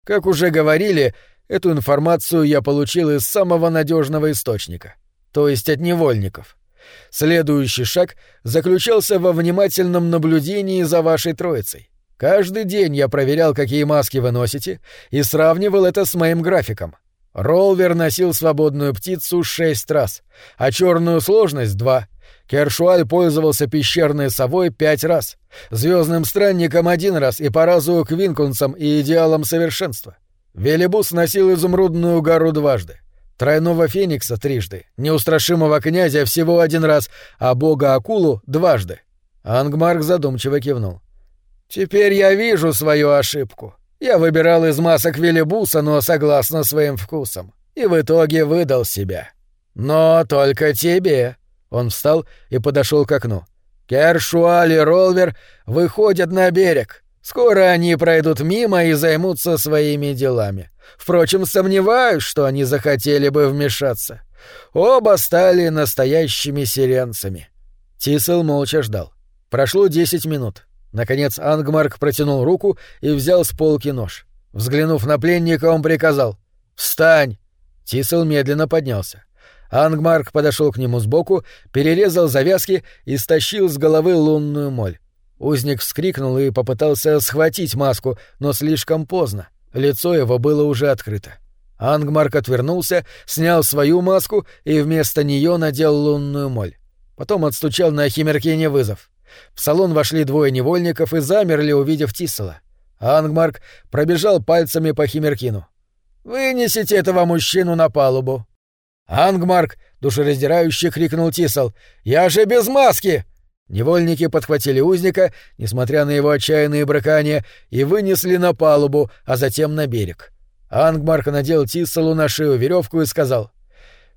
Как уже говорили, эту информацию я получил из самого надежного источника, то есть от невольников. Следующий шаг заключался во внимательном наблюдении за вашей троицей. Каждый день я проверял, какие маски вы носите, и сравнивал это с моим графиком. Ролвер носил свободную птицу шесть раз, а черную сложность — два. Кершуаль пользовался пещерной совой пять раз, звездным странником один раз и по разу квинкунсом и идеалом совершенства. Велибус носил изумрудную гору дважды. Тройного феникса трижды, неустрашимого князя всего один раз, а бога акулу дважды. Ангмарк задумчиво кивнул. «Теперь я вижу свою ошибку. Я выбирал из масок Велибуса, но согласно своим вкусам, и в итоге выдал себя. Но только тебе». Он встал и подошел к окну. «Кершуаль и Ролвер выходят на берег. Скоро они пройдут мимо и займутся своими делами. Впрочем, сомневаюсь, что они захотели бы вмешаться. Оба стали настоящими сиренцами. Тисел молча ждал. Прошло десять минут. Наконец Ангмарк протянул руку и взял с полки нож. Взглянув на пленника, он приказал «Встань!». Тисел медленно поднялся. Ангмарк подошел к нему сбоку, перерезал завязки и стащил с головы лунную моль. Узник вскрикнул и попытался схватить маску, но слишком поздно. Лицо его было уже открыто. Ангмарк отвернулся, снял свою маску и вместо нее надел лунную моль. Потом отстучал на Химеркине вызов. В салон вошли двое невольников и замерли, увидев Тиссела. Ангмарк пробежал пальцами по Химеркину. «Вынесите этого мужчину на палубу!» «Ангмарк!» — душераздирающе крикнул Тисел. «Я же без маски!» Невольники подхватили узника, несмотря на его отчаянные брыкания, и вынесли на палубу, а затем на берег. Ангмарк надел Тисселу на шею веревку и сказал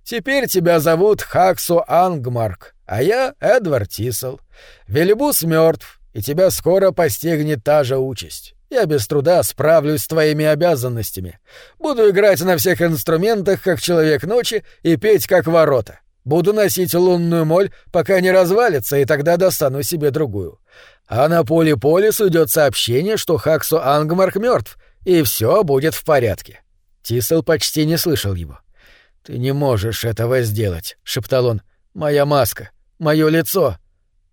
Теперь тебя зовут Хаксу Ангмарк, а я Эдвард Тисел. Велибус мертв, и тебя скоро постигнет та же участь. Я без труда справлюсь с твоими обязанностями. Буду играть на всех инструментах, как человек ночи, и петь, как ворота. Буду носить лунную моль, пока не развалится, и тогда достану себе другую. А на поле по лесу идет сообщение, что Хаксу Ангмарк мертв, и все будет в порядке. Тисел почти не слышал его. «Ты не можешь этого сделать», — шептал он. «Моя маска, мое лицо».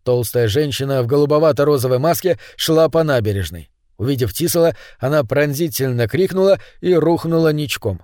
Толстая женщина в голубовато-розовой маске шла по набережной. Увидев Тисела, она пронзительно крикнула и рухнула ничком.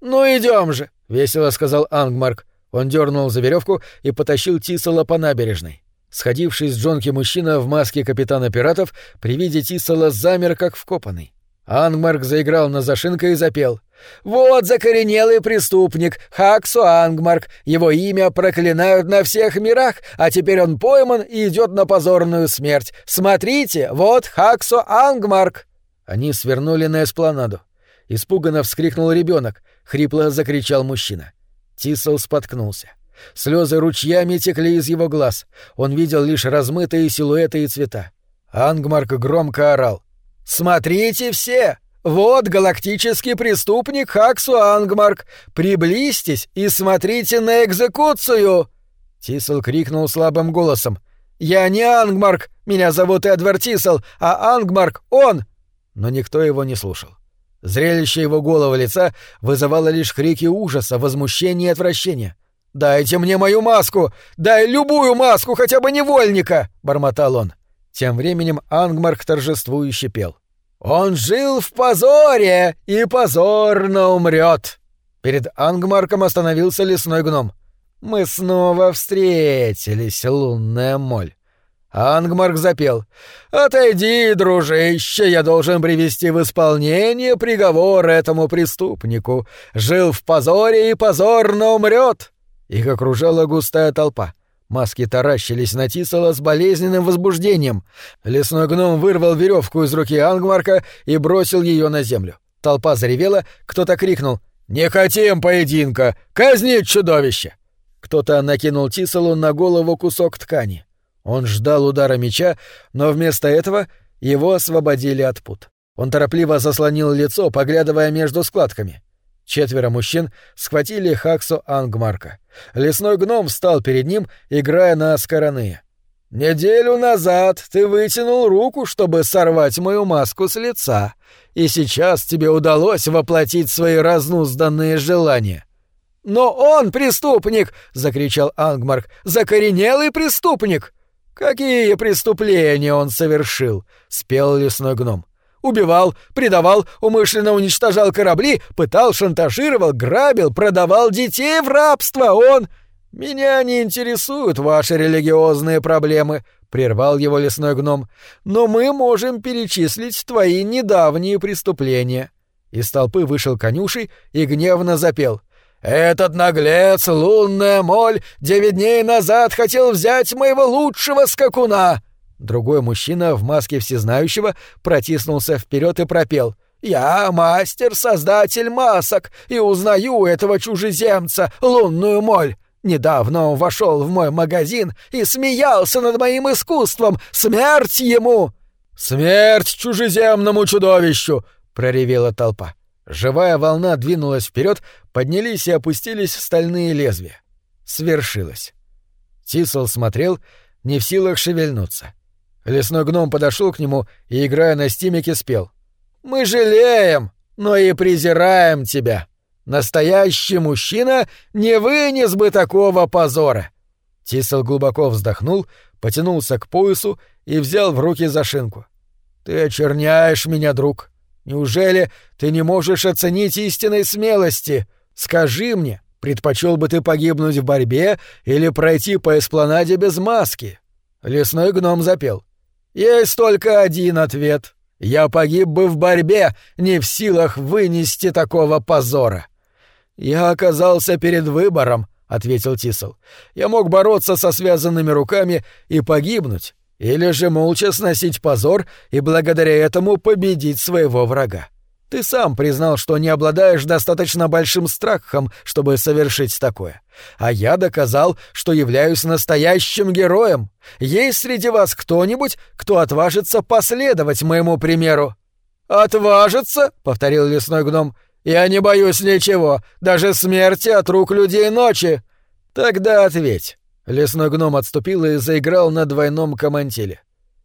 «Ну идем же!» — весело сказал Ангмарк. Он дернул за веревку и потащил Тисела по набережной. Сходивший с Джонки мужчина в маске капитана пиратов при виде Тисела замер как вкопанный. Ангмарк заиграл на зашинка и запел. «Вот закоренелый преступник, Хаксу Ангмарк. Его имя проклинают на всех мирах, а теперь он пойман и идет на позорную смерть. Смотрите, вот Хаксу Ангмарк!» Они свернули на эспланаду. Испуганно вскрикнул ребенок, хрипло закричал мужчина. Тисел споткнулся. Слезы ручьями текли из его глаз. Он видел лишь размытые силуэты и цвета. Ангмарк громко орал. «Смотрите все! Вот галактический преступник Хаксу Ангмарк! Приблизьтесь и смотрите на экзекуцию!» Тисел крикнул слабым голосом. «Я не Ангмарк! Меня зовут Эдвард Тисел, а Ангмарк — он!» Но никто его не слушал. Зрелище его голого лица вызывало лишь крики ужаса, возмущения и отвращения. «Дайте мне мою маску! Дай любую маску, хотя бы невольника!» — бормотал он. Тем временем Ангмарк торжествующе пел. «Он жил в позоре и позорно умрет!» Перед Ангмарком остановился лесной гном. «Мы снова встретились, лунная моль». Ангмарк запел. «Отойди, дружище, я должен привести в исполнение приговор этому преступнику. Жил в позоре и позорно умрет!» Их окружала густая толпа. Маски таращились на Тисала с болезненным возбуждением. Лесной гном вырвал веревку из руки Ангмарка и бросил ее на землю. Толпа заревела, кто-то крикнул «Не хотим поединка! Казнить чудовище!» Кто-то накинул Тисалу на голову кусок ткани. Он ждал удара меча, но вместо этого его освободили от пут. Он торопливо заслонил лицо, поглядывая между складками. Четверо мужчин схватили Хаксу Ангмарка. Лесной гном встал перед ним, играя на скороны. «Неделю назад ты вытянул руку, чтобы сорвать мою маску с лица, и сейчас тебе удалось воплотить свои разнузданные желания». «Но он преступник!» — закричал Ангмарк. «Закоренелый преступник!» «Какие преступления он совершил?» — спел лесной гном убивал, предавал, умышленно уничтожал корабли, пытал, шантажировал, грабил, продавал детей в рабство. Он... «Меня не интересуют ваши религиозные проблемы», — прервал его лесной гном. «Но мы можем перечислить твои недавние преступления». Из толпы вышел конюший и гневно запел. «Этот наглец, лунная моль, девять дней назад хотел взять моего лучшего скакуна!» Другой мужчина в маске всезнающего протиснулся вперед и пропел. «Я мастер-создатель масок и узнаю этого чужеземца, лунную моль. Недавно он вошел в мой магазин и смеялся над моим искусством. Смерть ему!» «Смерть чужеземному чудовищу!» — проревела толпа. Живая волна двинулась вперед, поднялись и опустились стальные лезвия. Свершилось. Тисел смотрел, не в силах шевельнуться. Лесной гном подошел к нему и, играя на стимике, спел. «Мы жалеем, но и презираем тебя. Настоящий мужчина не вынес бы такого позора». Тисел глубоко вздохнул, потянулся к поясу и взял в руки зашинку. «Ты очерняешь меня, друг. Неужели ты не можешь оценить истинной смелости? Скажи мне, предпочел бы ты погибнуть в борьбе или пройти по эспланаде без маски?» Лесной гном запел. Есть только один ответ. Я погиб бы в борьбе, не в силах вынести такого позора. Я оказался перед выбором, ответил Тисел. Я мог бороться со связанными руками и погибнуть, или же молча сносить позор и благодаря этому победить своего врага. Ты сам признал, что не обладаешь достаточно большим страхом, чтобы совершить такое. А я доказал, что являюсь настоящим героем. Есть среди вас кто-нибудь, кто отважится последовать моему примеру?» «Отважится?» — повторил лесной гном. «Я не боюсь ничего, даже смерти от рук людей ночи». «Тогда ответь». Лесной гном отступил и заиграл на двойном комантиле.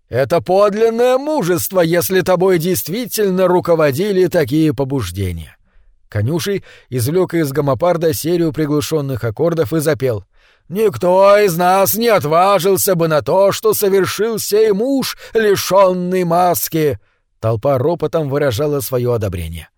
Это подлинное мужество, если тобой действительно руководили такие побуждения. Конюший извлек из гомопарда серию приглушенных аккордов и запел. «Никто из нас не отважился бы на то, что совершил сей муж, лишенный маски!» Толпа ропотом выражала свое одобрение.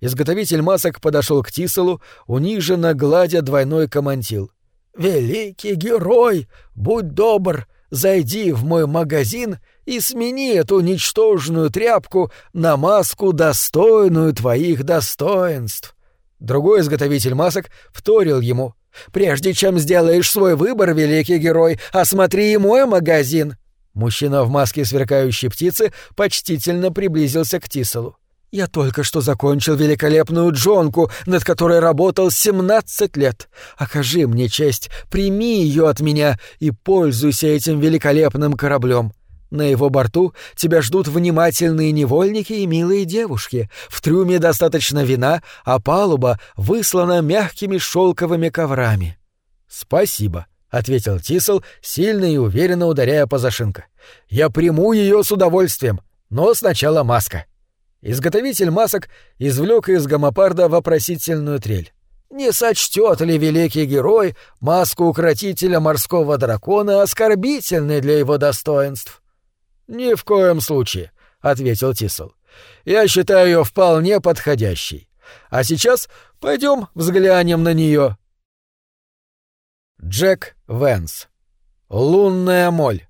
Изготовитель масок подошел к Тиселу, униженно гладя двойной комантил. «Великий герой! Будь добр, зайди в мой магазин и смени эту ничтожную тряпку на маску, достойную твоих достоинств. Другой изготовитель масок вторил ему. «Прежде чем сделаешь свой выбор, великий герой, осмотри и мой магазин». Мужчина в маске сверкающей птицы почтительно приблизился к Тиселу. «Я только что закончил великолепную джонку, над которой работал 17 лет. Окажи мне честь, прими ее от меня и пользуйся этим великолепным кораблем. На его борту тебя ждут внимательные невольники и милые девушки. В трюме достаточно вина, а палуба выслана мягкими шелковыми коврами. Спасибо, ответил Тисел, сильно и уверенно ударяя по зашинка. Я приму ее с удовольствием, но сначала маска. Изготовитель масок извлек из гомопарда вопросительную трель. Не сочтет ли великий герой маску укротителя морского дракона оскорбительной для его достоинств? «Ни в коем случае», — ответил Тисел. «Я считаю ее вполне подходящей. А сейчас пойдем взглянем на нее». Джек Венс. «Лунная моль».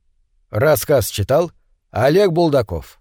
Рассказ читал Олег Булдаков.